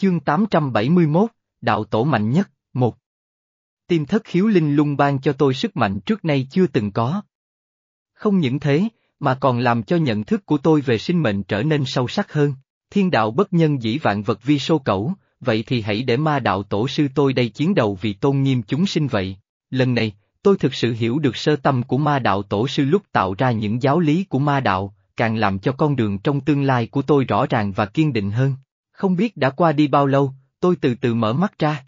Chương 871, Đạo Tổ Mạnh Nhất, một Tim thất khiếu linh lung ban cho tôi sức mạnh trước nay chưa từng có. Không những thế, mà còn làm cho nhận thức của tôi về sinh mệnh trở nên sâu sắc hơn. Thiên đạo bất nhân dĩ vạn vật vi sô cẩu, vậy thì hãy để ma đạo tổ sư tôi đây chiến đầu vì tôn nghiêm chúng sinh vậy. Lần này, tôi thực sự hiểu được sơ tâm của ma đạo tổ sư lúc tạo ra những giáo lý của ma đạo, càng làm cho con đường trong tương lai của tôi rõ ràng và kiên định hơn. Không biết đã qua đi bao lâu, tôi từ từ mở mắt ra.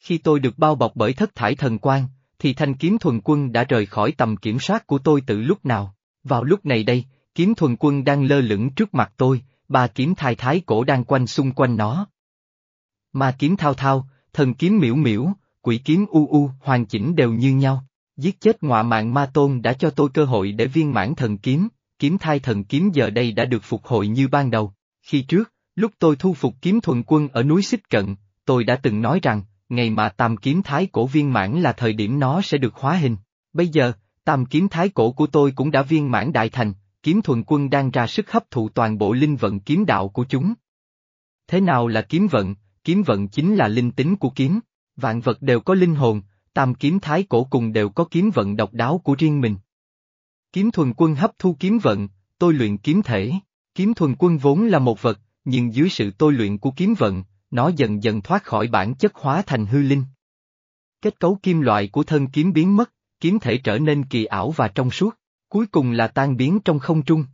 Khi tôi được bao bọc bởi thất thải thần quang, thì thanh kiếm thuần quân đã rời khỏi tầm kiểm soát của tôi từ lúc nào. Vào lúc này đây, kiếm thuần quân đang lơ lửng trước mặt tôi, ba kiếm thai thái cổ đang quanh xung quanh nó. Ma kiếm thao thao, thần kiếm miễu miễu, quỷ kiếm u u, hoàn chỉnh đều như nhau. Giết chết ngọa mạng ma tôn đã cho tôi cơ hội để viên mãn thần kiếm, kiếm thai thần kiếm giờ đây đã được phục hồi như ban đầu. Khi trước, lúc tôi thu phục kiếm thuần quân ở núi Xích Cận, tôi đã từng nói rằng, ngày mà tam kiếm thái cổ viên mãn là thời điểm nó sẽ được hóa hình. Bây giờ, tam kiếm thái cổ của tôi cũng đã viên mãn đại thành, kiếm thuần quân đang ra sức hấp thụ toàn bộ linh vận kiếm đạo của chúng. Thế nào là kiếm vận? Kiếm vận chính là linh tính của kiếm, vạn vật đều có linh hồn, tam kiếm thái cổ cùng đều có kiếm vận độc đáo của riêng mình. Kiếm thuần quân hấp thu kiếm vận, tôi luyện kiếm thể, kiếm thuần quân vốn là một vật, nhưng dưới sự tôi luyện của kiếm vận, nó dần dần thoát khỏi bản chất hóa thành hư linh. Kết cấu kim loại của thân kiếm biến mất, kiếm thể trở nên kỳ ảo và trong suốt, cuối cùng là tan biến trong không trung.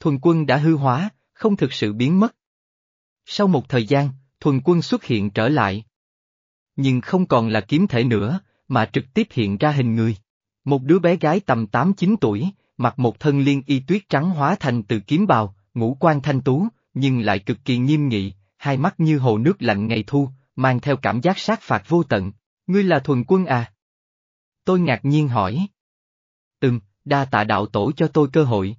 Thuần quân đã hư hóa, không thực sự biến mất. Sau một thời gian, thuần quân xuất hiện trở lại. Nhưng không còn là kiếm thể nữa, mà trực tiếp hiện ra hình người. Một đứa bé gái tầm 8-9 tuổi, mặc một thân liên y tuyết trắng hóa thành từ kiếm bào, ngũ quan thanh tú, nhưng lại cực kỳ nghiêm nghị, hai mắt như hồ nước lạnh ngày thu, mang theo cảm giác sát phạt vô tận. Ngươi là thuần quân à? Tôi ngạc nhiên hỏi. Ừm, đa tạ đạo tổ cho tôi cơ hội.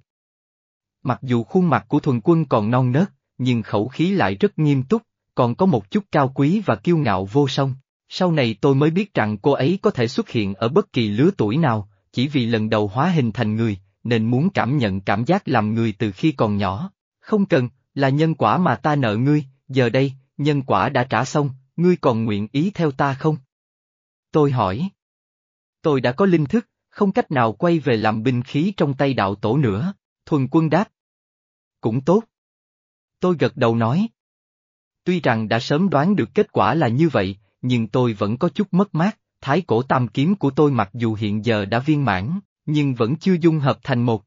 Mặc dù khuôn mặt của thuần quân còn non nớt, nhưng khẩu khí lại rất nghiêm túc, còn có một chút cao quý và kiêu ngạo vô song. Sau này tôi mới biết rằng cô ấy có thể xuất hiện ở bất kỳ lứa tuổi nào, chỉ vì lần đầu hóa hình thành người, nên muốn cảm nhận cảm giác làm người từ khi còn nhỏ. Không cần, là nhân quả mà ta nợ ngươi, giờ đây, nhân quả đã trả xong, ngươi còn nguyện ý theo ta không? Tôi hỏi. Tôi đã có linh thức, không cách nào quay về làm binh khí trong tay đạo tổ nữa, thuần quân đáp. Cũng tốt. Tôi gật đầu nói. Tuy rằng đã sớm đoán được kết quả là như vậy, nhưng tôi vẫn có chút mất mát, thái cổ tam kiếm của tôi mặc dù hiện giờ đã viên mãn, nhưng vẫn chưa dung hợp thành một.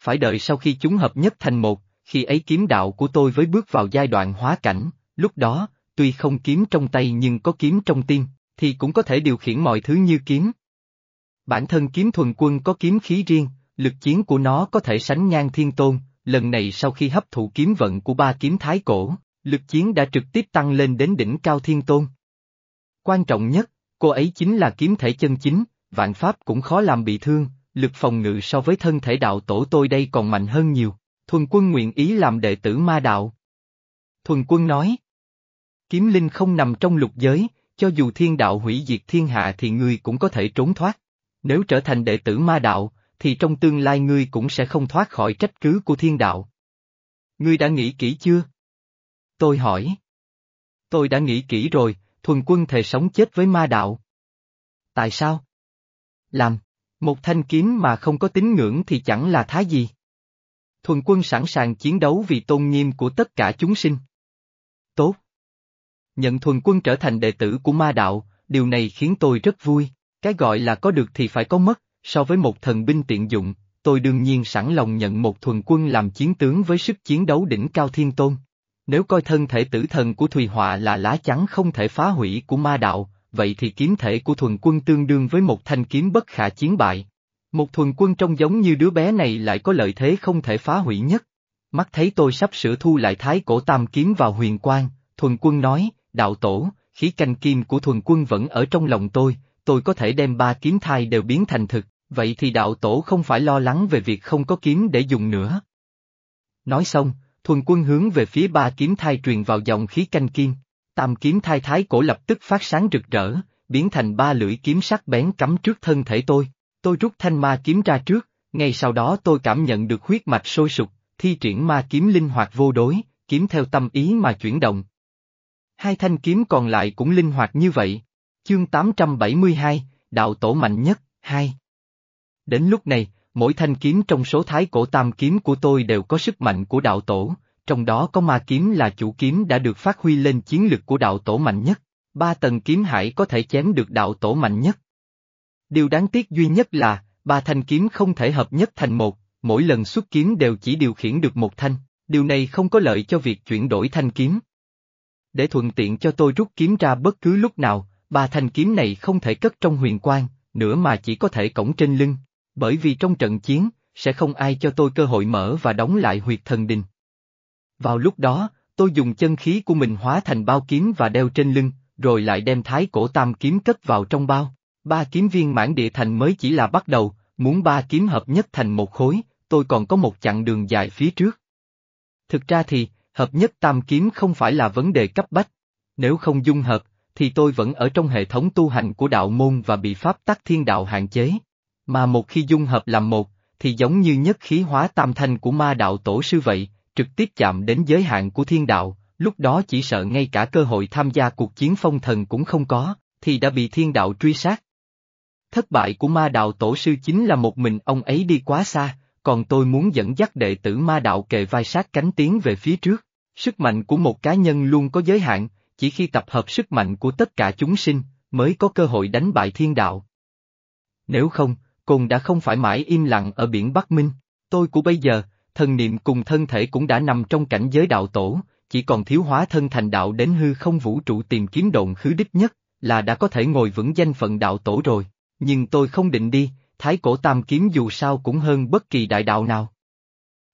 Phải đợi sau khi chúng hợp nhất thành một, khi ấy kiếm đạo của tôi với bước vào giai đoạn hóa cảnh, lúc đó, tuy không kiếm trong tay nhưng có kiếm trong tim, thì cũng có thể điều khiển mọi thứ như kiếm. Bản thân kiếm thuần quân có kiếm khí riêng, lực chiến của nó có thể sánh ngang thiên tôn, lần này sau khi hấp thụ kiếm vận của ba kiếm thái cổ, lực chiến đã trực tiếp tăng lên đến đỉnh cao thiên tôn. Quan trọng nhất, cô ấy chính là kiếm thể chân chính, vạn pháp cũng khó làm bị thương, lực phòng ngự so với thân thể đạo tổ tôi đây còn mạnh hơn nhiều. Thuần quân nguyện ý làm đệ tử ma đạo. Thuần quân nói. Kiếm linh không nằm trong lục giới, cho dù thiên đạo hủy diệt thiên hạ thì ngươi cũng có thể trốn thoát. Nếu trở thành đệ tử ma đạo, thì trong tương lai ngươi cũng sẽ không thoát khỏi trách cứ của thiên đạo. Ngươi đã nghĩ kỹ chưa? Tôi hỏi. Tôi đã nghĩ kỹ rồi, thuần quân thề sống chết với ma đạo. Tại sao? Làm, một thanh kiếm mà không có tín ngưỡng thì chẳng là thái gì. Thuần quân sẵn sàng chiến đấu vì tôn nghiêm của tất cả chúng sinh. Tốt. Nhận thuần quân trở thành đệ tử của ma đạo, điều này khiến tôi rất vui, cái gọi là có được thì phải có mất, so với một thần binh tiện dụng, tôi đương nhiên sẵn lòng nhận một thuần quân làm chiến tướng với sức chiến đấu đỉnh cao thiên tôn. Nếu coi thân thể tử thần của Thùy Họa là lá chắn không thể phá hủy của ma đạo, vậy thì kiếm thể của thuần quân tương đương với một thanh kiếm bất khả chiến bại. Một thuần quân trông giống như đứa bé này lại có lợi thế không thể phá hủy nhất. Mắt thấy tôi sắp sửa thu lại thái cổ tam kiếm vào huyền quang, thuần quân nói, đạo tổ, khí canh kim của thuần quân vẫn ở trong lòng tôi, tôi có thể đem ba kiếm thai đều biến thành thực, vậy thì đạo tổ không phải lo lắng về việc không có kiếm để dùng nữa. Nói xong, thuần quân hướng về phía ba kiếm thai truyền vào dòng khí canh kim, tam kiếm thai thái cổ lập tức phát sáng rực rỡ, biến thành ba lưỡi kiếm sắc bén cắm trước thân thể tôi. Tôi rút thanh ma kiếm ra trước, ngay sau đó tôi cảm nhận được huyết mạch sôi sục, thi triển ma kiếm linh hoạt vô đối, kiếm theo tâm ý mà chuyển động, Hai thanh kiếm còn lại cũng linh hoạt như vậy. Chương 872, Đạo Tổ Mạnh Nhất, 2 Đến lúc này, mỗi thanh kiếm trong số thái cổ tam kiếm của tôi đều có sức mạnh của đạo tổ, trong đó có ma kiếm là chủ kiếm đã được phát huy lên chiến lực của đạo tổ mạnh nhất, ba tầng kiếm hải có thể chém được đạo tổ mạnh nhất. Điều đáng tiếc duy nhất là, ba thanh kiếm không thể hợp nhất thành một, mỗi lần xuất kiếm đều chỉ điều khiển được một thanh, điều này không có lợi cho việc chuyển đổi thanh kiếm. Để thuận tiện cho tôi rút kiếm ra bất cứ lúc nào, ba thanh kiếm này không thể cất trong huyền quang, nữa mà chỉ có thể cổng trên lưng, bởi vì trong trận chiến, sẽ không ai cho tôi cơ hội mở và đóng lại huyệt thần đình. Vào lúc đó, tôi dùng chân khí của mình hóa thành bao kiếm và đeo trên lưng, rồi lại đem thái cổ tam kiếm cất vào trong bao. Ba kiếm viên mãn địa thành mới chỉ là bắt đầu, muốn ba kiếm hợp nhất thành một khối, tôi còn có một chặng đường dài phía trước. Thực ra thì, hợp nhất tam kiếm không phải là vấn đề cấp bách. Nếu không dung hợp, thì tôi vẫn ở trong hệ thống tu hành của đạo môn và bị pháp tắc thiên đạo hạn chế. Mà một khi dung hợp làm một, thì giống như nhất khí hóa tam thanh của ma đạo tổ sư vậy, trực tiếp chạm đến giới hạn của thiên đạo, lúc đó chỉ sợ ngay cả cơ hội tham gia cuộc chiến phong thần cũng không có, thì đã bị thiên đạo truy sát. Thất bại của ma đạo tổ sư chính là một mình ông ấy đi quá xa, còn tôi muốn dẫn dắt đệ tử ma đạo kề vai sát cánh tiến về phía trước. Sức mạnh của một cá nhân luôn có giới hạn, chỉ khi tập hợp sức mạnh của tất cả chúng sinh, mới có cơ hội đánh bại thiên đạo. Nếu không, cùng đã không phải mãi im lặng ở biển Bắc Minh, tôi của bây giờ, thần niệm cùng thân thể cũng đã nằm trong cảnh giới đạo tổ, chỉ còn thiếu hóa thân thành đạo đến hư không vũ trụ tìm kiếm độn khứ đích nhất, là đã có thể ngồi vững danh phận đạo tổ rồi, nhưng tôi không định đi, thái cổ tam kiếm dù sao cũng hơn bất kỳ đại đạo nào.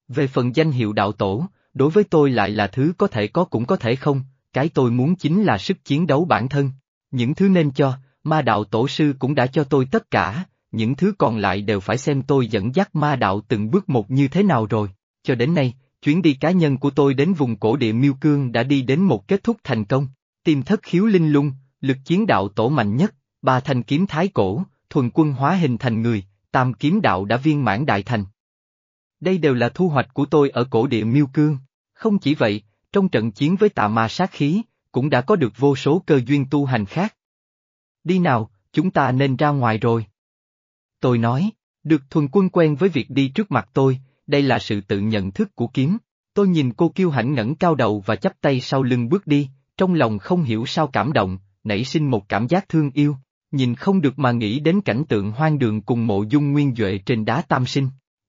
Về phần danh hiệu đạo tổ, đối với tôi lại là thứ có thể có cũng có thể không, cái tôi muốn chính là sức chiến đấu bản thân. Những thứ nên cho, ma đạo tổ sư cũng đã cho tôi tất cả, những thứ còn lại đều phải xem tôi dẫn dắt ma đạo từng bước một như thế nào rồi. Cho đến nay, chuyến đi cá nhân của tôi đến vùng cổ địa Miêu Cương đã đi đến một kết thúc thành công. Tìm thất khiếu linh lung, lực chiến đạo tổ mạnh nhất, ba thanh kiếm thái cổ, thuần quân hóa hình thành người, tam kiếm đạo đã viên mãn đại thành. Đây đều là thu hoạch của tôi ở cổ địa Miêu Cương. Không chỉ vậy, trong trận chiến với tà ma sát khí, cũng đã có được vô số cơ duyên tu hành khác. Đi nào, chúng ta nên ra ngoài rồi. Tôi nói, được thuần quân quen với việc đi trước mặt tôi, đây là sự tự nhận thức của kiếm. Tôi nhìn cô kiêu hãnh ngẩng cao đầu và chắp tay sau lưng bước đi, trong lòng không hiểu sao cảm động, nảy sinh một cảm giác thương yêu, nhìn không được mà nghĩ đến cảnh tượng hoang đường cùng mộ dung nguyên Duệ trên đá tam sinh.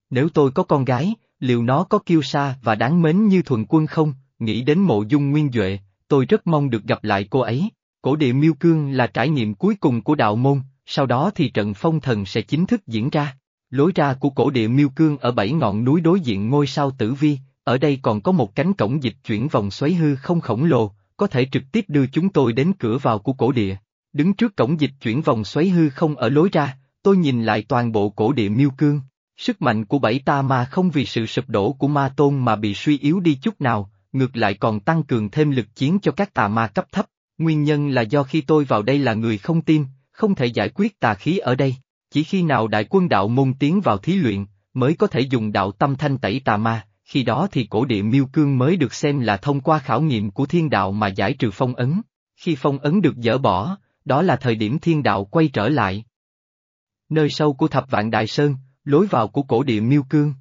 Nếu tôi có con gái, liệu nó có kiêu sa và đáng mến như thuần quân không, nghĩ đến mộ dung nguyên Duệ, tôi rất mong được gặp lại cô ấy. Cổ địa miêu cương là trải nghiệm cuối cùng của đạo môn, sau đó thì trận phong thần sẽ chính thức diễn ra. Lối ra của cổ địa miêu cương ở bảy ngọn núi đối diện ngôi sao tử vi, ở đây còn có một cánh cổng dịch chuyển vòng xoáy hư không khổng lồ, có thể trực tiếp đưa chúng tôi đến cửa vào của cổ địa. Đứng trước cổng dịch chuyển vòng xoáy hư không ở lối ra, tôi nhìn lại toàn bộ cổ địa miêu cương. Sức mạnh của bảy ta ma không vì sự sụp đổ của ma tôn mà bị suy yếu đi chút nào, ngược lại còn tăng cường thêm lực chiến cho các tà ma cấp thấp. Nguyên nhân là do khi tôi vào đây là người không tin, không thể giải quyết tà khí ở đây. Chỉ khi nào đại quân đạo môn tiến vào thí luyện, mới có thể dùng đạo tâm thanh tẩy tà ma, khi đó thì cổ địa miêu cương mới được xem là thông qua khảo nghiệm của thiên đạo mà giải trừ phong ấn. Khi phong ấn được dỡ bỏ, đó là thời điểm thiên đạo quay trở lại. Nơi sâu của thập vạn đại sơn, lối vào của cổ địa miêu cương.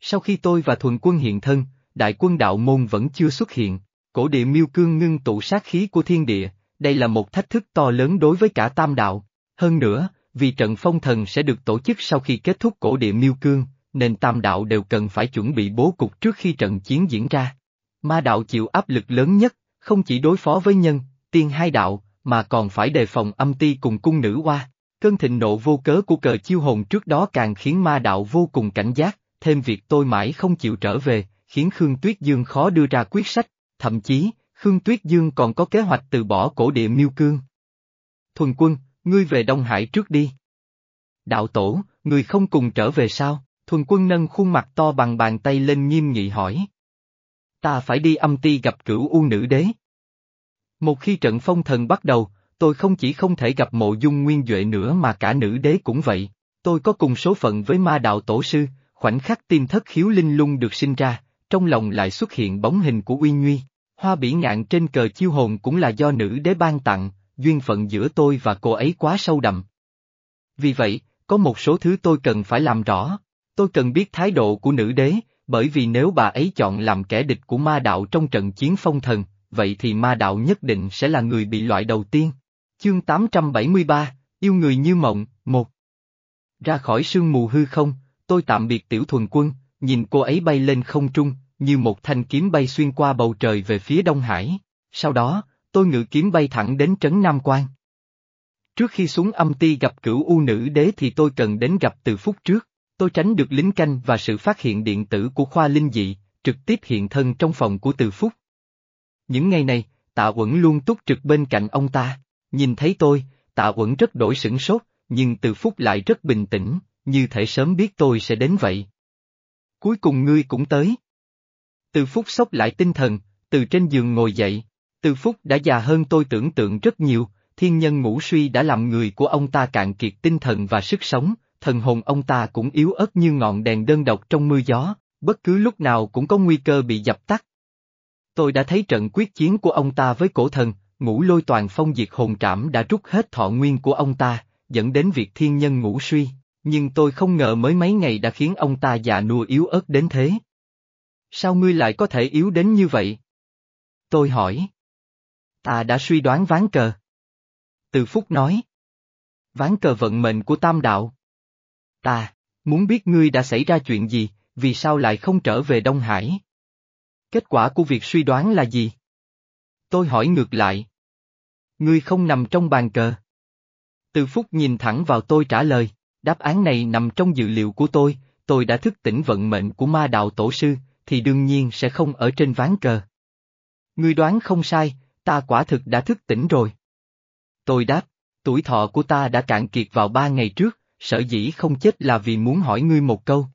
Sau khi tôi và thuần quân hiện thân, đại quân đạo môn vẫn chưa xuất hiện, cổ địa miêu cương ngưng tụ sát khí của thiên địa, đây là một thách thức to lớn đối với cả tam đạo. Hơn nữa, vì trận phong thần sẽ được tổ chức sau khi kết thúc cổ địa miêu cương, nên tam đạo đều cần phải chuẩn bị bố cục trước khi trận chiến diễn ra. Ma đạo chịu áp lực lớn nhất, không chỉ đối phó với nhân, tiên hai đạo, mà còn phải đề phòng âm ti cùng cung nữ hoa. Cơn thịnh nộ vô cớ của cờ chiêu hồn trước đó càng khiến ma đạo vô cùng cảnh giác, thêm việc tôi mãi không chịu trở về, khiến Khương Tuyết Dương khó đưa ra quyết sách, thậm chí, Khương Tuyết Dương còn có kế hoạch từ bỏ cổ địa miêu cương. Thuần quân, ngươi về Đông Hải trước đi. Đạo tổ, người không cùng trở về sao? Thuần quân nâng khuôn mặt to bằng bàn tay lên nghiêm nghị hỏi. Ta phải đi âm ti gặp cửu u nữ đế. Một khi trận phong thần bắt đầu, tôi không chỉ không thể gặp mộ dung nguyên Duệ nữa mà cả nữ đế cũng vậy. Tôi có cùng số phận với ma đạo tổ sư, khoảnh khắc tim thất khiếu linh lung được sinh ra, trong lòng lại xuất hiện bóng hình của Uy Nguy. Hoa bỉ ngạn trên cờ chiêu hồn cũng là do nữ đế ban tặng, duyên phận giữa tôi và cô ấy quá sâu đậm. Vì vậy, có một số thứ tôi cần phải làm rõ. Tôi cần biết thái độ của nữ đế, bởi vì nếu bà ấy chọn làm kẻ địch của ma đạo trong trận chiến phong thần, vậy thì ma đạo nhất định sẽ là người bị loại đầu tiên. Chương 873, Yêu người như mộng, một Ra khỏi sương mù hư không, tôi tạm biệt tiểu thuần quân, nhìn cô ấy bay lên không trung, như một thanh kiếm bay xuyên qua bầu trời về phía Đông Hải. Sau đó, tôi ngự kiếm bay thẳng đến trấn Nam Quan. Trước khi xuống âm ti gặp cửu u nữ đế thì tôi cần đến gặp từ phút trước. Tôi tránh được lính canh và sự phát hiện điện tử của khoa linh dị, trực tiếp hiện thân trong phòng của từ phúc. Những ngày này, tạ quẩn luôn túc trực bên cạnh ông ta. Nhìn thấy tôi, tạ quẩn rất đổi sửng sốt, nhưng từ phút lại rất bình tĩnh, như thể sớm biết tôi sẽ đến vậy. Cuối cùng ngươi cũng tới. Từ phút sốc lại tinh thần, từ trên giường ngồi dậy. Từ phút đã già hơn tôi tưởng tượng rất nhiều, thiên nhân ngũ suy đã làm người của ông ta cạn kiệt tinh thần và sức sống, thần hồn ông ta cũng yếu ớt như ngọn đèn đơn độc trong mưa gió, bất cứ lúc nào cũng có nguy cơ bị dập tắt. Tôi đã thấy trận quyết chiến của ông ta với cổ thần, ngũ lôi toàn phong diệt hồn trảm đã rút hết thọ nguyên của ông ta, dẫn đến việc thiên nhân ngũ suy, nhưng tôi không ngờ mới mấy ngày đã khiến ông ta già nua yếu ớt đến thế. Sao ngươi lại có thể yếu đến như vậy? Tôi hỏi. Ta đã suy đoán ván cờ. Từ Phúc nói. Ván cờ vận mệnh của tam đạo. Ta, muốn biết ngươi đã xảy ra chuyện gì, vì sao lại không trở về Đông Hải? Kết quả của việc suy đoán là gì? Tôi hỏi ngược lại. Ngươi không nằm trong bàn cờ. Từ Phúc nhìn thẳng vào tôi trả lời, đáp án này nằm trong dự liệu của tôi, tôi đã thức tỉnh vận mệnh của ma đạo tổ sư, thì đương nhiên sẽ không ở trên ván cờ. Ngươi đoán không sai, ta quả thực đã thức tỉnh rồi. Tôi đáp, tuổi thọ của ta đã cạn kiệt vào ba ngày trước, sở dĩ không chết là vì muốn hỏi ngươi một câu.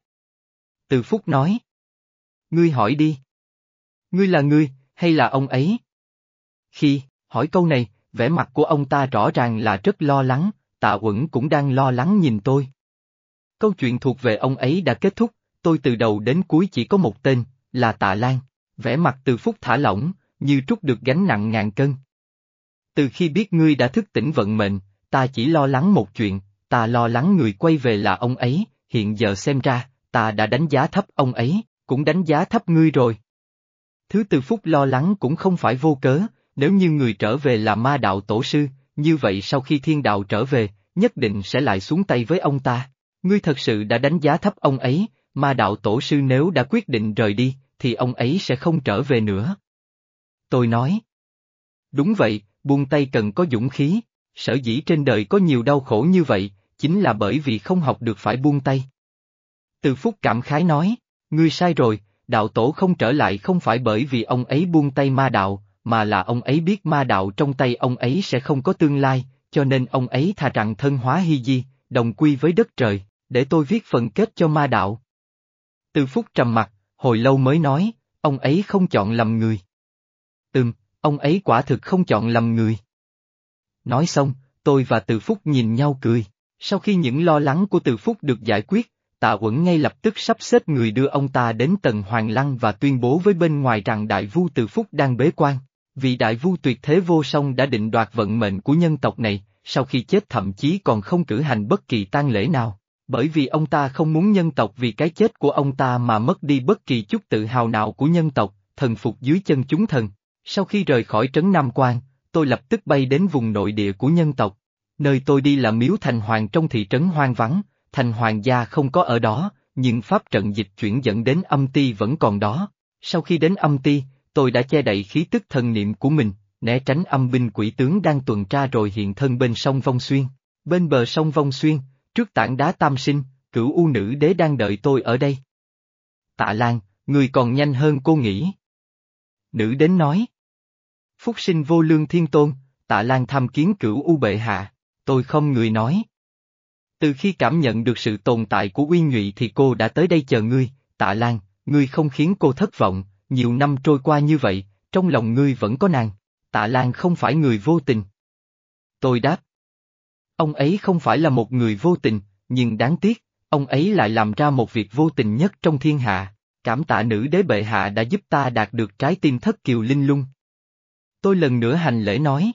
Từ Phúc nói. Ngươi hỏi đi. Ngươi là ngươi, hay là ông ấy? Khi, hỏi câu này, vẻ mặt của ông ta rõ ràng là rất lo lắng, tạ uẩn cũng đang lo lắng nhìn tôi. Câu chuyện thuộc về ông ấy đã kết thúc, tôi từ đầu đến cuối chỉ có một tên, là tạ Lan, vẻ mặt từ phúc thả lỏng, như trút được gánh nặng ngàn cân. Từ khi biết ngươi đã thức tỉnh vận mệnh, ta chỉ lo lắng một chuyện, ta lo lắng người quay về là ông ấy, hiện giờ xem ra, ta đã đánh giá thấp ông ấy, cũng đánh giá thấp ngươi rồi. Thứ từ phúc lo lắng cũng không phải vô cớ, nếu như người trở về là ma đạo tổ sư, như vậy sau khi thiên đạo trở về, nhất định sẽ lại xuống tay với ông ta. Ngươi thật sự đã đánh giá thấp ông ấy, ma đạo tổ sư nếu đã quyết định rời đi, thì ông ấy sẽ không trở về nữa. Tôi nói. Đúng vậy, buông tay cần có dũng khí, sở dĩ trên đời có nhiều đau khổ như vậy, chính là bởi vì không học được phải buông tay. Từ phúc cảm khái nói, ngươi sai rồi, đạo tổ không trở lại không phải bởi vì ông ấy buông tay ma đạo, mà là ông ấy biết ma đạo trong tay ông ấy sẽ không có tương lai, cho nên ông ấy thà rằng thân hóa hy di, đồng quy với đất trời, để tôi viết phần kết cho ma đạo. Từ phút trầm mặt, hồi lâu mới nói, ông ấy không chọn lầm người. Ừm, ông ấy quả thực không chọn lầm người. Nói xong, tôi và Từ Phúc nhìn nhau cười, sau khi những lo lắng của Từ Phúc được giải quyết, tạ quẩn ngay lập tức sắp xếp người đưa ông ta đến tầng Hoàng Lăng và tuyên bố với bên ngoài rằng Đại Vu Từ Phúc đang bế quan. Vị Đại Vu tuyệt thế vô song đã định đoạt vận mệnh của nhân tộc này, sau khi chết thậm chí còn không cử hành bất kỳ tang lễ nào bởi vì ông ta không muốn nhân tộc vì cái chết của ông ta mà mất đi bất kỳ chút tự hào nào của nhân tộc, thần phục dưới chân chúng thần. Sau khi rời khỏi trấn Nam Quan, tôi lập tức bay đến vùng nội địa của nhân tộc. Nơi tôi đi là miếu thành hoàng trong thị trấn hoang vắng, thành hoàng gia không có ở đó, nhưng pháp trận dịch chuyển dẫn đến âm ti vẫn còn đó. Sau khi đến âm ti, tôi đã che đậy khí tức thần niệm của mình, né tránh âm binh quỷ tướng đang tuần tra rồi hiện thân bên sông Vong Xuyên. Bên bờ sông Vong Xuyên, Trước tảng đá tam sinh, cửu u nữ đế đang đợi tôi ở đây. Tạ Lan, người còn nhanh hơn cô nghĩ. Nữ đến nói. Phúc sinh vô lương thiên tôn, tạ Lan tham kiến cửu u bệ hạ, tôi không người nói. Từ khi cảm nhận được sự tồn tại của uy Nhụy thì cô đã tới đây chờ ngươi, tạ Lan, ngươi không khiến cô thất vọng, nhiều năm trôi qua như vậy, trong lòng ngươi vẫn có nàng, tạ Lan không phải người vô tình. Tôi đáp. Ông ấy không phải là một người vô tình, nhưng đáng tiếc, ông ấy lại làm ra một việc vô tình nhất trong thiên hạ. Cảm tạ nữ đế bệ hạ đã giúp ta đạt được trái tim thất kiều linh lung. Tôi lần nữa hành lễ nói.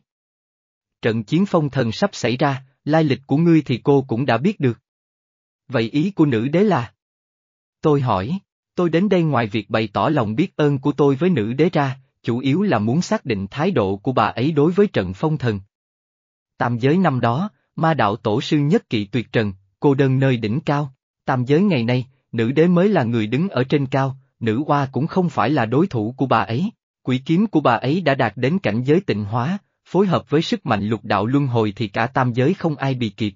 Trận chiến phong thần sắp xảy ra, lai lịch của ngươi thì cô cũng đã biết được. Vậy ý của nữ đế là? Tôi hỏi, tôi đến đây ngoài việc bày tỏ lòng biết ơn của tôi với nữ đế ra, chủ yếu là muốn xác định thái độ của bà ấy đối với trận phong thần. Tam giới năm đó, ma đạo tổ sư nhất kỵ tuyệt trần, cô đơn nơi đỉnh cao, tam giới ngày nay, nữ đế mới là người đứng ở trên cao, nữ hoa cũng không phải là đối thủ của bà ấy, quỷ kiếm của bà ấy đã đạt đến cảnh giới tịnh hóa, phối hợp với sức mạnh lục đạo luân hồi thì cả tam giới không ai bị kịp.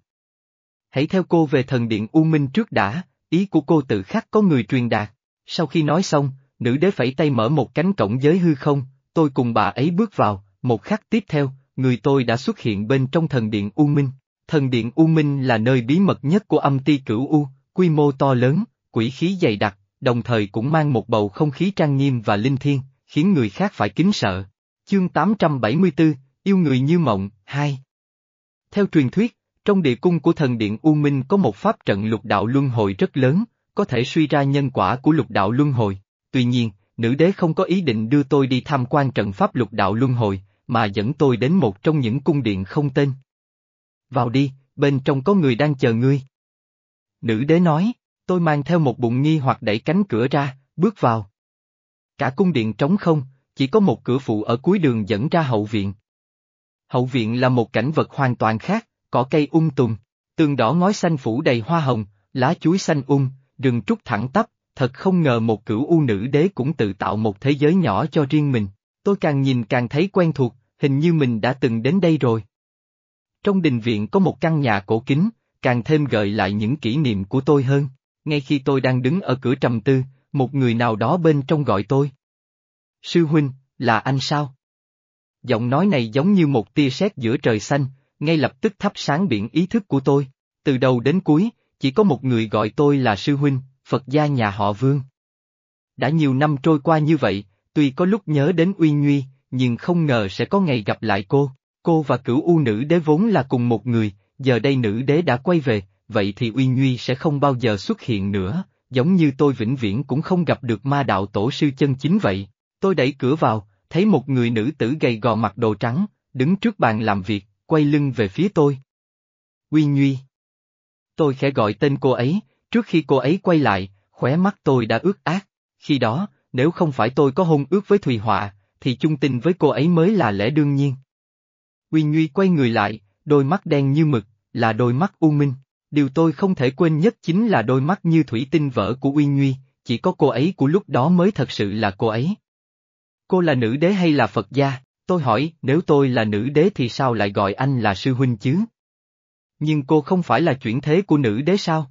Hãy theo cô về thần điện U Minh trước đã, ý của cô tự khắc có người truyền đạt. Sau khi nói xong, nữ đế phẩy tay mở một cánh cổng giới hư không, tôi cùng bà ấy bước vào, một khắc tiếp theo, người tôi đã xuất hiện bên trong thần điện U Minh. Thần điện U Minh là nơi bí mật nhất của âm ti cửu U, quy mô to lớn, quỷ khí dày đặc, đồng thời cũng mang một bầu không khí trang nghiêm và linh thiêng, khiến người khác phải kính sợ. Chương 874, Yêu người như mộng, Hai, Theo truyền thuyết, trong địa cung của thần điện U Minh có một pháp trận lục đạo luân hồi rất lớn, có thể suy ra nhân quả của lục đạo luân hồi. Tuy nhiên, nữ đế không có ý định đưa tôi đi tham quan trận pháp lục đạo luân hồi, mà dẫn tôi đến một trong những cung điện không tên. Vào đi, bên trong có người đang chờ ngươi. Nữ đế nói, tôi mang theo một bụng nghi hoặc đẩy cánh cửa ra, bước vào. Cả cung điện trống không, chỉ có một cửa phụ ở cuối đường dẫn ra hậu viện. Hậu viện là một cảnh vật hoàn toàn khác, cỏ cây ung tùm, tường đỏ ngói xanh phủ đầy hoa hồng, lá chuối xanh um, rừng trúc thẳng tắp, thật không ngờ một cửu u nữ đế cũng tự tạo một thế giới nhỏ cho riêng mình. Tôi càng nhìn càng thấy quen thuộc, hình như mình đã từng đến đây rồi. Trong đình viện có một căn nhà cổ kính, càng thêm gợi lại những kỷ niệm của tôi hơn. Ngay khi tôi đang đứng ở cửa trầm tư, một người nào đó bên trong gọi tôi. Sư huynh, là anh sao? Giọng nói này giống như một tia sét giữa trời xanh, ngay lập tức thắp sáng biển ý thức của tôi. Từ đầu đến cuối, chỉ có một người gọi tôi là sư huynh, Phật gia nhà họ Vương. Đã nhiều năm trôi qua như vậy, tuy có lúc nhớ đến Uy nguy, nhưng không ngờ sẽ có ngày gặp lại cô. Cô và cửu u nữ đế vốn là cùng một người, giờ đây nữ đế đã quay về, vậy thì Uy nguy sẽ không bao giờ xuất hiện nữa, giống như tôi vĩnh viễn cũng không gặp được ma đạo tổ sư chân chính vậy. Tôi đẩy cửa vào, thấy một người nữ tử gầy gò mặc đồ trắng, đứng trước bàn làm việc, quay lưng về phía tôi. Uy Nhuy. Tôi khẽ gọi tên cô ấy, trước khi cô ấy quay lại, khóe mắt tôi đã ướt át, khi đó, nếu không phải tôi có hôn ước với Thùy Họa, thì chung tình với cô ấy mới là lẽ đương nhiên. Uy Nhuy quay người lại, đôi mắt đen như mực, là đôi mắt u minh. Điều tôi không thể quên nhất chính là đôi mắt như thủy tinh vỡ của Uy Nhuy, chỉ có cô ấy của lúc đó mới thật sự là cô ấy. Cô là nữ đế hay là Phật gia? Tôi hỏi, nếu tôi là nữ đế thì sao lại gọi anh là sư huynh chứ? Nhưng cô không phải là chuyển thế của nữ đế sao?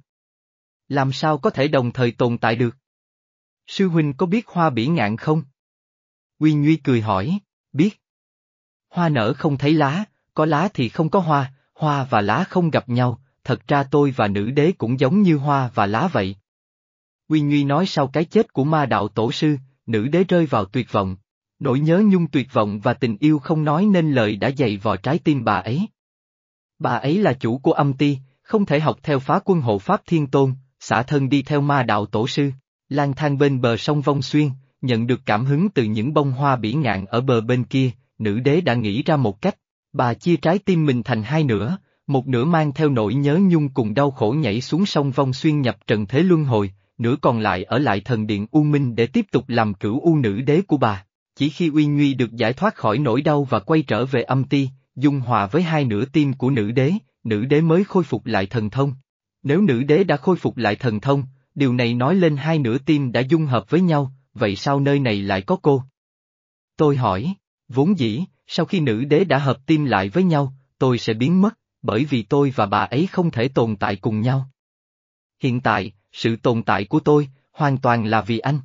Làm sao có thể đồng thời tồn tại được? Sư huynh có biết hoa bỉ ngạn không? Quy Nguy cười hỏi, biết. Hoa nở không thấy lá, có lá thì không có hoa, hoa và lá không gặp nhau, thật ra tôi và nữ đế cũng giống như hoa và lá vậy. Quy Nguy nói sau cái chết của ma đạo tổ sư, nữ đế rơi vào tuyệt vọng. Nỗi nhớ nhung tuyệt vọng và tình yêu không nói nên lời đã dày vò trái tim bà ấy. Bà ấy là chủ của âm ti, không thể học theo phá quân hộ Pháp Thiên Tôn, xả thân đi theo ma đạo tổ sư, lang thang bên bờ sông Vong Xuyên, nhận được cảm hứng từ những bông hoa bỉ ngạn ở bờ bên kia, nữ đế đã nghĩ ra một cách, bà chia trái tim mình thành hai nửa, một nửa mang theo nỗi nhớ nhung cùng đau khổ nhảy xuống sông Vong Xuyên nhập trần thế luân hồi, nửa còn lại ở lại thần điện U Minh để tiếp tục làm cửu U nữ đế của bà. Chỉ khi Uy Nguy được giải thoát khỏi nỗi đau và quay trở về âm ti, dung hòa với hai nửa tim của nữ đế, nữ đế mới khôi phục lại thần thông. Nếu nữ đế đã khôi phục lại thần thông, điều này nói lên hai nửa tim đã dung hợp với nhau, vậy sao nơi này lại có cô? Tôi hỏi, vốn dĩ, sau khi nữ đế đã hợp tim lại với nhau, tôi sẽ biến mất, bởi vì tôi và bà ấy không thể tồn tại cùng nhau. Hiện tại, sự tồn tại của tôi, hoàn toàn là vì anh.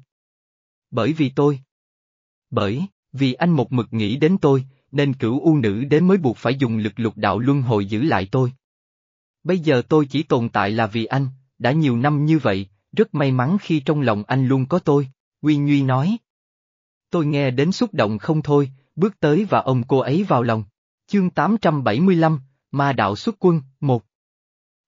Bởi vì tôi. Bởi, vì anh một mực nghĩ đến tôi, nên cửu u nữ đến mới buộc phải dùng lực lục đạo luân hồi giữ lại tôi. Bây giờ tôi chỉ tồn tại là vì anh, đã nhiều năm như vậy, rất may mắn khi trong lòng anh luôn có tôi, Uy Nguy nói. Tôi nghe đến xúc động không thôi, bước tới và ôm cô ấy vào lòng. Chương 875, Ma Đạo Xuất Quân, 1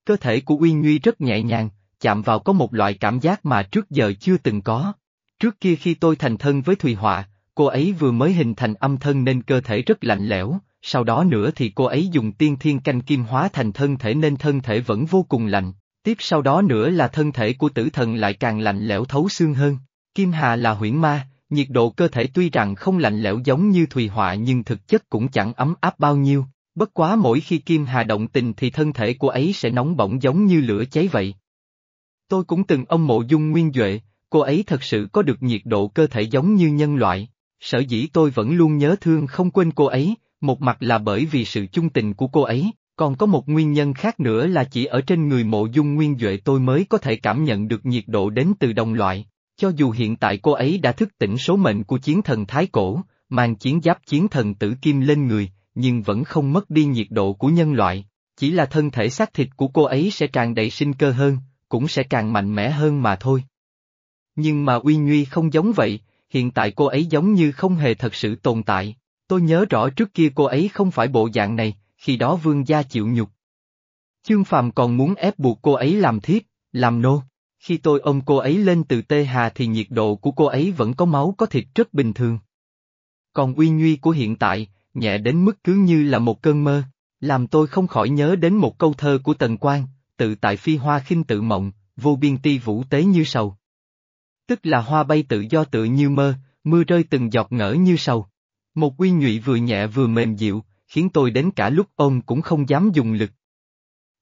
Cơ thể của Uy Nguy rất nhẹ nhàng, chạm vào có một loại cảm giác mà trước giờ chưa từng có. Trước kia khi tôi thành thân với Thùy Họa, cô ấy vừa mới hình thành âm thân nên cơ thể rất lạnh lẽo, sau đó nữa thì cô ấy dùng tiên thiên canh kim hóa thành thân thể nên thân thể vẫn vô cùng lạnh, tiếp sau đó nữa là thân thể của tử thần lại càng lạnh lẽo thấu xương hơn. Kim Hà là huyễn ma, nhiệt độ cơ thể tuy rằng không lạnh lẽo giống như Thùy Họa nhưng thực chất cũng chẳng ấm áp bao nhiêu, bất quá mỗi khi Kim Hà động tình thì thân thể của ấy sẽ nóng bỏng giống như lửa cháy vậy. Tôi cũng từng ông mộ dung nguyên Duệ, cô ấy thật sự có được nhiệt độ cơ thể giống như nhân loại, sở dĩ tôi vẫn luôn nhớ thương không quên cô ấy, một mặt là bởi vì sự chung tình của cô ấy, còn có một nguyên nhân khác nữa là chỉ ở trên người mộ dung nguyên Duệ tôi mới có thể cảm nhận được nhiệt độ đến từ đồng loại. Cho dù hiện tại cô ấy đã thức tỉnh số mệnh của chiến thần Thái Cổ, mang chiến giáp chiến thần tử kim lên người, nhưng vẫn không mất đi nhiệt độ của nhân loại, chỉ là thân thể xác thịt của cô ấy sẽ tràn đầy sinh cơ hơn, cũng sẽ càng mạnh mẽ hơn mà thôi. Nhưng mà Uy Nguy không giống vậy, hiện tại cô ấy giống như không hề thật sự tồn tại. Tôi nhớ rõ trước kia cô ấy không phải bộ dạng này, khi đó vương gia chịu nhục. Chương Phàm còn muốn ép buộc cô ấy làm thiếp, làm nô. Khi tôi ôm cô ấy lên từ Tê Hà thì nhiệt độ của cô ấy vẫn có máu có thịt rất bình thường. Còn uy nhuy của hiện tại, nhẹ đến mức cứ như là một cơn mơ, làm tôi không khỏi nhớ đến một câu thơ của Tần Quang, tự tại phi hoa khinh tự mộng, vô biên ti vũ tế như sầu. Tức là hoa bay tự do tự như mơ, mưa rơi từng giọt ngỡ như sầu. Một uy nhụy vừa nhẹ vừa mềm dịu, khiến tôi đến cả lúc ôm cũng không dám dùng lực.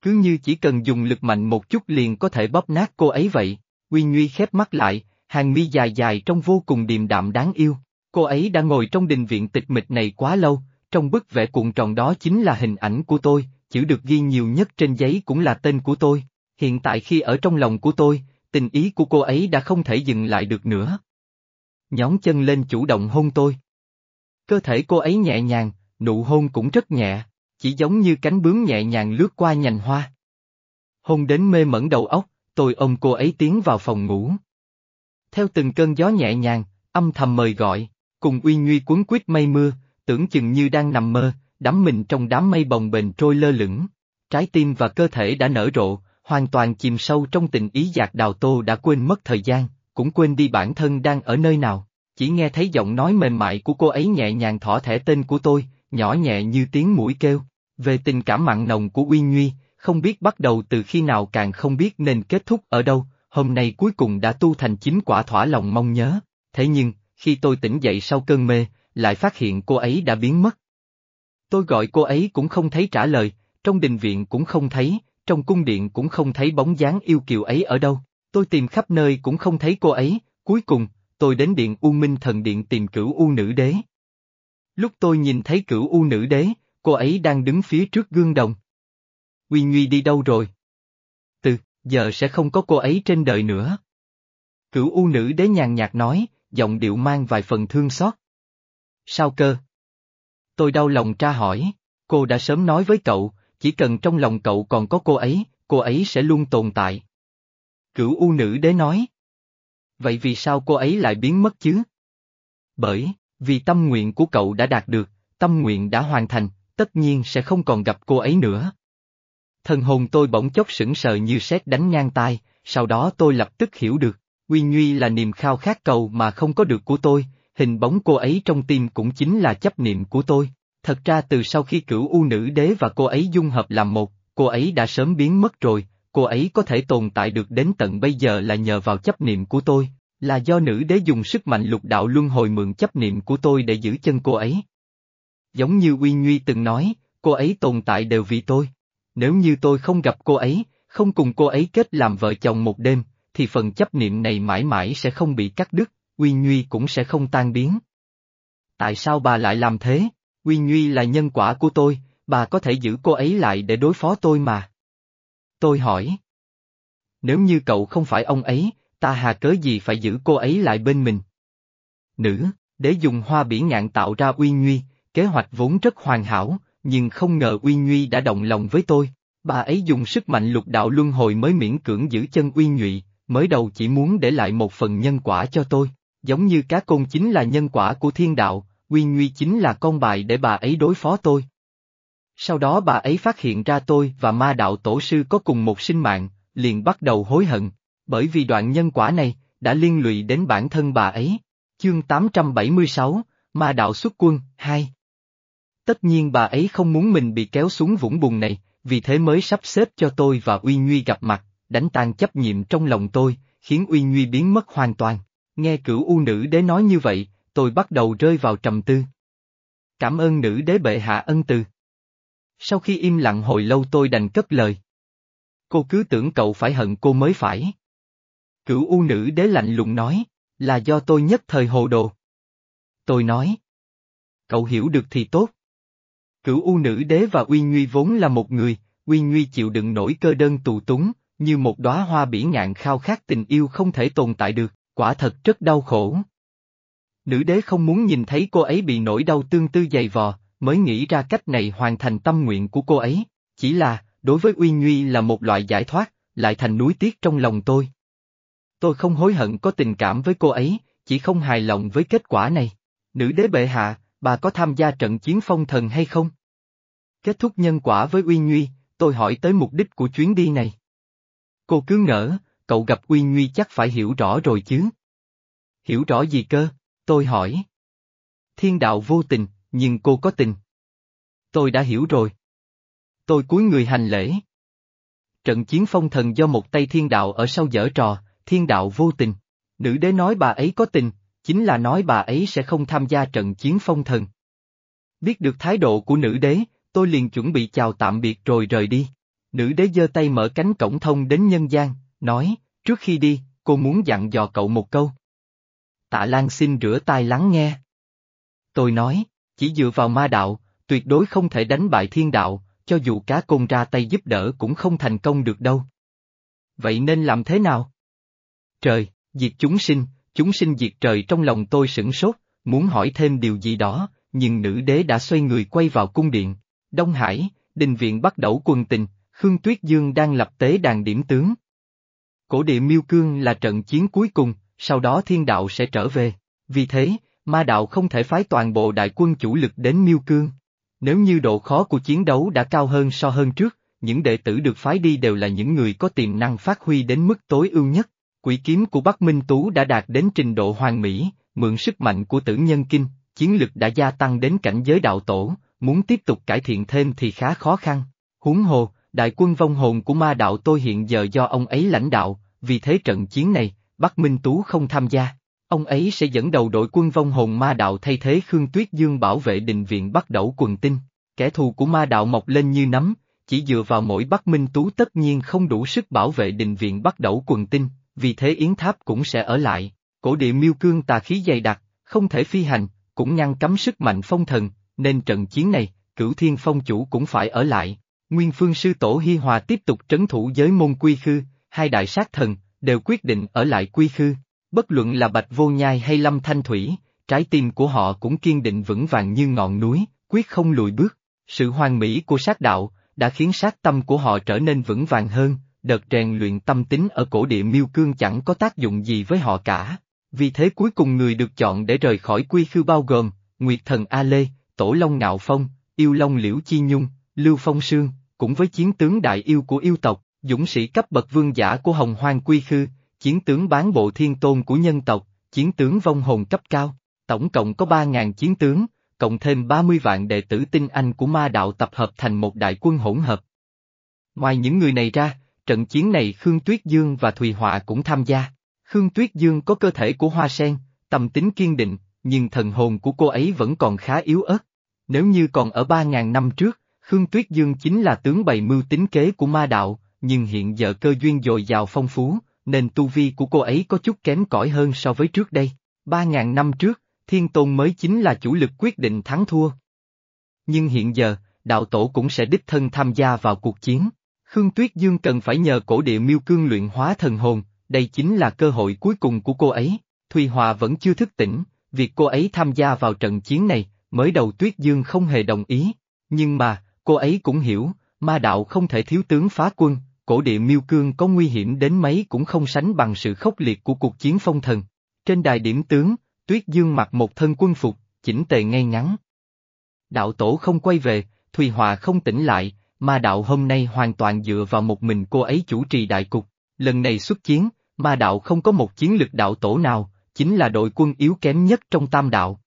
Cứ như chỉ cần dùng lực mạnh một chút liền có thể bóp nát cô ấy vậy. Uy Nhuy khép mắt lại, hàng mi dài dài trong vô cùng điềm đạm đáng yêu. Cô ấy đã ngồi trong đình viện tịch mịch này quá lâu, trong bức vẽ cuộn tròn đó chính là hình ảnh của tôi, chữ được ghi nhiều nhất trên giấy cũng là tên của tôi. Hiện tại khi ở trong lòng của tôi, tình ý của cô ấy đã không thể dừng lại được nữa. Nhón chân lên chủ động hôn tôi. Cơ thể cô ấy nhẹ nhàng, nụ hôn cũng rất nhẹ chỉ giống như cánh bướm nhẹ nhàng lướt qua nhành hoa. Hôn đến mê mẩn đầu óc, tôi ôm cô ấy tiến vào phòng ngủ. Theo từng cơn gió nhẹ nhàng, âm thầm mời gọi, cùng uy nguy cuốn quýt mây mưa, tưởng chừng như đang nằm mơ, đắm mình trong đám mây bồng bềnh trôi lơ lửng. Trái tim và cơ thể đã nở rộ, hoàn toàn chìm sâu trong tình ý giạc đào tô đã quên mất thời gian, cũng quên đi bản thân đang ở nơi nào. Chỉ nghe thấy giọng nói mềm mại của cô ấy nhẹ nhàng thỏ thẻ tên của tôi, nhỏ nhẹ như tiếng mũi kêu. Về tình cảm mặn nồng của Uy Nguy, không biết bắt đầu từ khi nào càng không biết nên kết thúc ở đâu, hôm nay cuối cùng đã tu thành chính quả thỏa lòng mong nhớ. Thế nhưng, khi tôi tỉnh dậy sau cơn mê, lại phát hiện cô ấy đã biến mất. Tôi gọi cô ấy cũng không thấy trả lời, trong đình viện cũng không thấy, trong cung điện cũng không thấy bóng dáng yêu kiều ấy ở đâu. Tôi tìm khắp nơi cũng không thấy cô ấy, cuối cùng, tôi đến điện U Minh Thần Điện tìm cửu U Nữ Đế. Lúc tôi nhìn thấy cửu U Nữ Đế, cô ấy đang đứng phía trước gương đồng. Uy Nguy đi đâu rồi? Từ, giờ sẽ không có cô ấy trên đời nữa. Cửu U Nữ Đế nhàn nhạt nói, giọng điệu mang vài phần thương xót. Sao cơ? Tôi đau lòng tra hỏi, cô đã sớm nói với cậu, chỉ cần trong lòng cậu còn có cô ấy, cô ấy sẽ luôn tồn tại. Cửu U Nữ Đế nói. Vậy vì sao cô ấy lại biến mất chứ? Bởi, vì tâm nguyện của cậu đã đạt được, tâm nguyện đã hoàn thành, tất nhiên sẽ không còn gặp cô ấy nữa. Thần hồn tôi bỗng chốc sững sờ như sét đánh ngang tai, sau đó tôi lập tức hiểu được, Uy Nhuy là niềm khao khát cầu mà không có được của tôi, hình bóng cô ấy trong tim cũng chính là chấp niệm của tôi. Thật ra từ sau khi cửu u nữ đế và cô ấy dung hợp làm một, cô ấy đã sớm biến mất rồi, cô ấy có thể tồn tại được đến tận bây giờ là nhờ vào chấp niệm của tôi, là do nữ đế dùng sức mạnh lục đạo luân hồi mượn chấp niệm của tôi để giữ chân cô ấy. Giống như Uy Nhuy từng nói, cô ấy tồn tại đều vì tôi. Nếu như tôi không gặp cô ấy, không cùng cô ấy kết làm vợ chồng một đêm, thì phần chấp niệm này mãi mãi sẽ không bị cắt đứt, Uy Nhuy cũng sẽ không tan biến. Tại sao bà lại làm thế? Quy Nhuy là nhân quả của tôi, bà có thể giữ cô ấy lại để đối phó tôi mà. Tôi hỏi. Nếu như cậu không phải ông ấy, ta hà cớ gì phải giữ cô ấy lại bên mình? Nữ, để dùng hoa bỉ ngạn tạo ra Uy Nhuy, kế hoạch vốn rất hoàn hảo, nhưng không ngờ Uy Nhuy đã động lòng với tôi. Bà ấy dùng sức mạnh lục đạo luân hồi mới miễn cưỡng giữ chân Uy Nhụy, mới đầu chỉ muốn để lại một phần nhân quả cho tôi, giống như cá côn chính là nhân quả của thiên đạo, Uy Nguy chính là con bài để bà ấy đối phó tôi. Sau đó bà ấy phát hiện ra tôi và ma đạo tổ sư có cùng một sinh mạng, liền bắt đầu hối hận, bởi vì đoạn nhân quả này, đã liên lụy đến bản thân bà ấy. Chương 876, Ma Đạo xuất quân, 2 Tất nhiên bà ấy không muốn mình bị kéo xuống vũng bùn này, vì thế mới sắp xếp cho tôi và Uy Nguy gặp mặt, đánh tan chấp nhiệm trong lòng tôi, khiến Uy Nguy biến mất hoàn toàn. Nghe cửu u nữ đế nói như vậy, tôi bắt đầu rơi vào trầm tư. Cảm ơn nữ đế bệ hạ ân từ. Sau khi im lặng hồi lâu tôi đành cất lời. Cô cứ tưởng cậu phải hận cô mới phải. Cửu u nữ đế lạnh lùng nói, là do tôi nhất thời hồ đồ. Tôi nói. Cậu hiểu được thì tốt. Cửu u nữ đế và uy nguy vốn là một người, uy nguy chịu đựng nổi cơ đơn tù túng, như một đóa hoa bỉ ngạn khao khát tình yêu không thể tồn tại được, quả thật rất đau khổ. Nữ đế không muốn nhìn thấy cô ấy bị nỗi đau tương tư dày vò, mới nghĩ ra cách này hoàn thành tâm nguyện của cô ấy, chỉ là, đối với Uy Nguy là một loại giải thoát, lại thành núi tiếc trong lòng tôi. Tôi không hối hận có tình cảm với cô ấy, chỉ không hài lòng với kết quả này. Nữ đế bệ hạ, bà có tham gia trận chiến phong thần hay không? Kết thúc nhân quả với Uy Nguy, tôi hỏi tới mục đích của chuyến đi này. Cô cứ ngỡ, cậu gặp Uy Nguy chắc phải hiểu rõ rồi chứ. Hiểu rõ gì cơ? Tôi hỏi. Thiên đạo vô tình, nhưng cô có tình. Tôi đã hiểu rồi. Tôi cúi người hành lễ. Trận chiến phong thần do một tay thiên đạo ở sau dở trò, thiên đạo vô tình. Nữ đế nói bà ấy có tình, chính là nói bà ấy sẽ không tham gia trận chiến phong thần. Biết được thái độ của nữ đế, tôi liền chuẩn bị chào tạm biệt rồi rời đi. Nữ đế giơ tay mở cánh cổng thông đến nhân gian, nói, trước khi đi, cô muốn dặn dò cậu một câu. Tạ Lan xin rửa tai lắng nghe. Tôi nói, chỉ dựa vào ma đạo, tuyệt đối không thể đánh bại thiên đạo, cho dù cá côn ra tay giúp đỡ cũng không thành công được đâu. Vậy nên làm thế nào? Trời, diệt chúng sinh, chúng sinh diệt trời trong lòng tôi sửng sốt, muốn hỏi thêm điều gì đó, nhưng nữ đế đã xoay người quay vào cung điện. Đông Hải, đình viện bắt đầu quần tình, Khương Tuyết Dương đang lập tế đàn điểm tướng. Cổ địa miêu cương là trận chiến cuối cùng, sau đó thiên đạo sẽ trở về. Vì thế, ma đạo không thể phái toàn bộ đại quân chủ lực đến miêu cương. Nếu như độ khó của chiến đấu đã cao hơn so hơn trước, những đệ tử được phái đi đều là những người có tiềm năng phát huy đến mức tối ưu nhất. Quỷ kiếm của Bắc Minh Tú đã đạt đến trình độ hoàn mỹ, mượn sức mạnh của tử nhân kinh, chiến lực đã gia tăng đến cảnh giới đạo tổ, muốn tiếp tục cải thiện thêm thì khá khó khăn. Huống hồ, đại quân vong hồn của ma đạo tôi hiện giờ do ông ấy lãnh đạo, vì thế trận chiến này, Bắc Minh Tú không tham gia. Ông ấy sẽ dẫn đầu đội quân vong hồn ma đạo thay thế Khương Tuyết Dương bảo vệ đình viện bắt Đẩu quần tinh. Kẻ thù của ma đạo mọc lên như nấm, chỉ dựa vào mỗi Bắc Minh Tú tất nhiên không đủ sức bảo vệ đình viện bắt Đẩu quần tinh, vì thế Yến Tháp cũng sẽ ở lại. Cổ địa miêu cương tà khí dày đặc, không thể phi hành, cũng ngăn cấm sức mạnh phong thần, nên trận chiến này, cửu thiên phong chủ cũng phải ở lại. Nguyên phương sư tổ Hi Hòa tiếp tục trấn thủ giới môn quy khư, hai đại sát thần, đều quyết định ở lại quy khư. Bất luận là Bạch Vô Nhai hay Lâm Thanh Thủy, trái tim của họ cũng kiên định vững vàng như ngọn núi, quyết không lùi bước. Sự hoàn mỹ của sát đạo, đã khiến sát tâm của họ trở nên vững vàng hơn, đợt rèn luyện tâm tính ở cổ địa miêu cương chẳng có tác dụng gì với họ cả. Vì thế cuối cùng người được chọn để rời khỏi quy khư bao gồm, Nguyệt Thần A Lê, Tổ Long Ngạo Phong, Yêu Long Liễu Chi Nhung, Lưu Phong Sương, cũng với chiến tướng đại yêu của yêu tộc, dũng sĩ cấp bậc vương giả của Hồng Hoang Quy Khư, chiến tướng bán bộ thiên tôn của nhân tộc, chiến tướng vong hồn cấp cao, tổng cộng có 3.000 chiến tướng, cộng thêm 30 vạn đệ tử tinh anh của ma đạo tập hợp thành một đại quân hỗn hợp. Ngoài những người này ra, trận chiến này Khương Tuyết Dương và Thùy Họa cũng tham gia. Khương Tuyết Dương có cơ thể của hoa sen, tâm tính kiên định, nhưng thần hồn của cô ấy vẫn còn khá yếu ớt. Nếu như còn ở 3.000 năm trước, Khương Tuyết Dương chính là tướng bày mưu tính kế của ma đạo, nhưng hiện giờ cơ duyên dồi dào phong phú, nên tu vi của cô ấy có chút kém cỏi hơn so với trước đây. Ba ngàn năm trước, Thiên Tôn mới chính là chủ lực quyết định thắng thua. Nhưng hiện giờ, đạo tổ cũng sẽ đích thân tham gia vào cuộc chiến. Khương Tuyết Dương cần phải nhờ cổ địa miêu cương luyện hóa thần hồn, đây chính là cơ hội cuối cùng của cô ấy. Thùy Hòa vẫn chưa thức tỉnh, việc cô ấy tham gia vào trận chiến này, mới đầu Tuyết Dương không hề đồng ý. Nhưng mà, cô ấy cũng hiểu, ma đạo không thể thiếu tướng phá quân, cổ địa miêu cương có nguy hiểm đến mấy cũng không sánh bằng sự khốc liệt của cuộc chiến phong thần. Trên đài điểm tướng, Tuyết Dương mặc một thân quân phục, chỉnh tề ngay ngắn. Đạo tổ không quay về, Thùy Hòa không tỉnh lại, Ma đạo hôm nay hoàn toàn dựa vào một mình cô ấy chủ trì đại cục. Lần này xuất chiến, ma đạo không có một chiến lực đạo tổ nào, chính là đội quân yếu kém nhất trong tam đạo.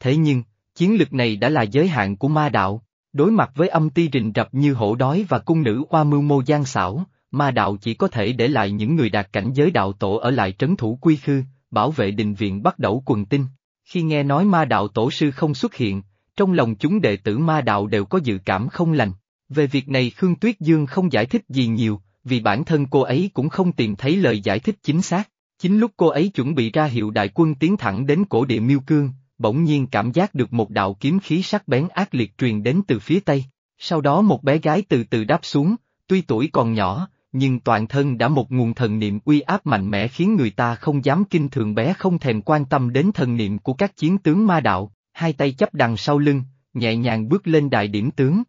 Thế nhưng, chiến lực này đã là giới hạn của ma đạo, đối mặt với âm ti rình rập như hổ đói và cung nữ oa mưu mô gian xảo, ma đạo chỉ có thể để lại những người đạt cảnh giới đạo tổ ở lại trấn thủ quy khư, bảo vệ đình viện bắt đầu quần tinh. Khi nghe nói ma đạo tổ sư không xuất hiện, trong lòng chúng đệ tử ma đạo đều có dự cảm không lành. Về việc này Khương Tuyết Dương không giải thích gì nhiều, vì bản thân cô ấy cũng không tìm thấy lời giải thích chính xác. Chính lúc cô ấy chuẩn bị ra hiệu đại quân tiến thẳng đến cổ địa miêu cương, bỗng nhiên cảm giác được một đạo kiếm khí sắc bén ác liệt truyền đến từ phía tây. Sau đó một bé gái từ từ đáp xuống, tuy tuổi còn nhỏ, nhưng toàn thân đã một nguồn thần niệm uy áp mạnh mẽ khiến người ta không dám kinh thường bé không thèm quan tâm đến thần niệm của các chiến tướng ma đạo, hai tay chấp đằng sau lưng, nhẹ nhàng bước lên đại điểm tướng.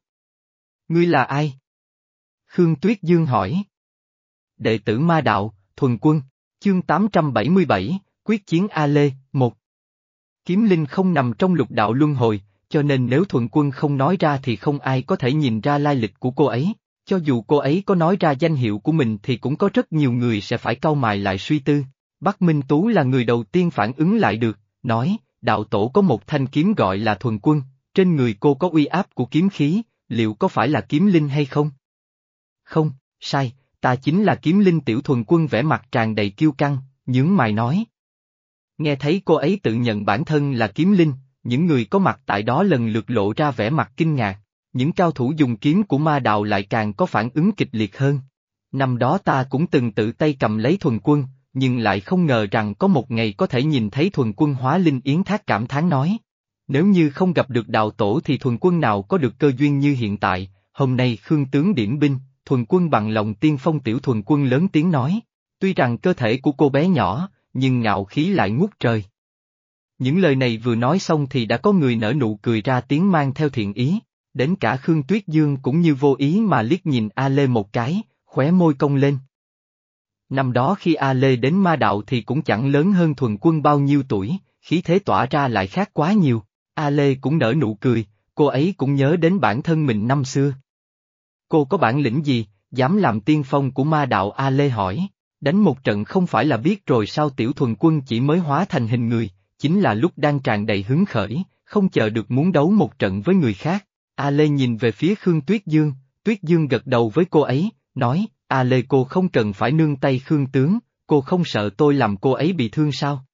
Ngươi là ai? Khương Tuyết Dương hỏi. Đệ tử ma đạo, thuần quân, chương 877, quyết chiến A Lê, 1. Kiếm linh không nằm trong lục đạo luân hồi, cho nên nếu thuần quân không nói ra thì không ai có thể nhìn ra lai lịch của cô ấy. Cho dù cô ấy có nói ra danh hiệu của mình thì cũng có rất nhiều người sẽ phải cau mài lại suy tư. Bắc Minh Tú là người đầu tiên phản ứng lại được, nói, đạo tổ có một thanh kiếm gọi là thuần quân, trên người cô có uy áp của kiếm khí, liệu có phải là kiếm linh hay không? Không, sai, ta chính là kiếm linh tiểu thuần quân vẻ mặt tràn đầy kiêu căng, nhướng mày nói. Nghe thấy cô ấy tự nhận bản thân là kiếm linh, những người có mặt tại đó lần lượt lộ ra vẻ mặt kinh ngạc, những cao thủ dùng kiếm của ma đạo lại càng có phản ứng kịch liệt hơn. Năm đó ta cũng từng tự tay cầm lấy thuần quân, nhưng lại không ngờ rằng có một ngày có thể nhìn thấy thuần quân hóa linh yến thác cảm thán nói. Nếu như không gặp được đạo tổ thì thuần quân nào có được cơ duyên như hiện tại, hôm nay Khương tướng điểm binh, thuần quân bằng lòng tiên phong tiểu thuần quân lớn tiếng nói. Tuy rằng cơ thể của cô bé nhỏ, nhưng ngạo khí lại ngút trời. Những lời này vừa nói xong thì đã có người nở nụ cười ra tiếng mang theo thiện ý, đến cả Khương Tuyết Dương cũng như vô ý mà liếc nhìn A Lê một cái, khóe môi cong lên. Năm đó khi A Lê đến ma đạo thì cũng chẳng lớn hơn thuần quân bao nhiêu tuổi, khí thế tỏa ra lại khác quá nhiều, A Lê cũng nở nụ cười, cô ấy cũng nhớ đến bản thân mình năm xưa. Cô có bản lĩnh gì, dám làm tiên phong của ma đạo A Lê hỏi, đánh một trận không phải là biết rồi sao tiểu thuần quân chỉ mới hóa thành hình người, chính là lúc đang tràn đầy hứng khởi, không chờ được muốn đấu một trận với người khác. A Lê nhìn về phía Khương Tuyết Dương, Tuyết Dương gật đầu với cô ấy, nói, A Lê cô không cần phải nương tay Khương Tướng, cô không sợ tôi làm cô ấy bị thương sao?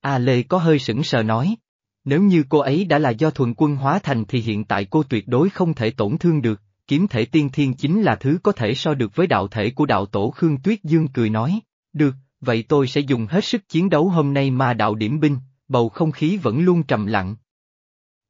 A Lê có hơi sững sờ nói, nếu như cô ấy đã là do thuần quân hóa thành thì hiện tại cô tuyệt đối không thể tổn thương được, kiếm thể tiên thiên chính là thứ có thể so được với đạo thể của đạo tổ Khương Tuyết Dương cười nói, được, vậy tôi sẽ dùng hết sức chiến đấu hôm nay mà đạo điểm binh, bầu không khí vẫn luôn trầm lặng.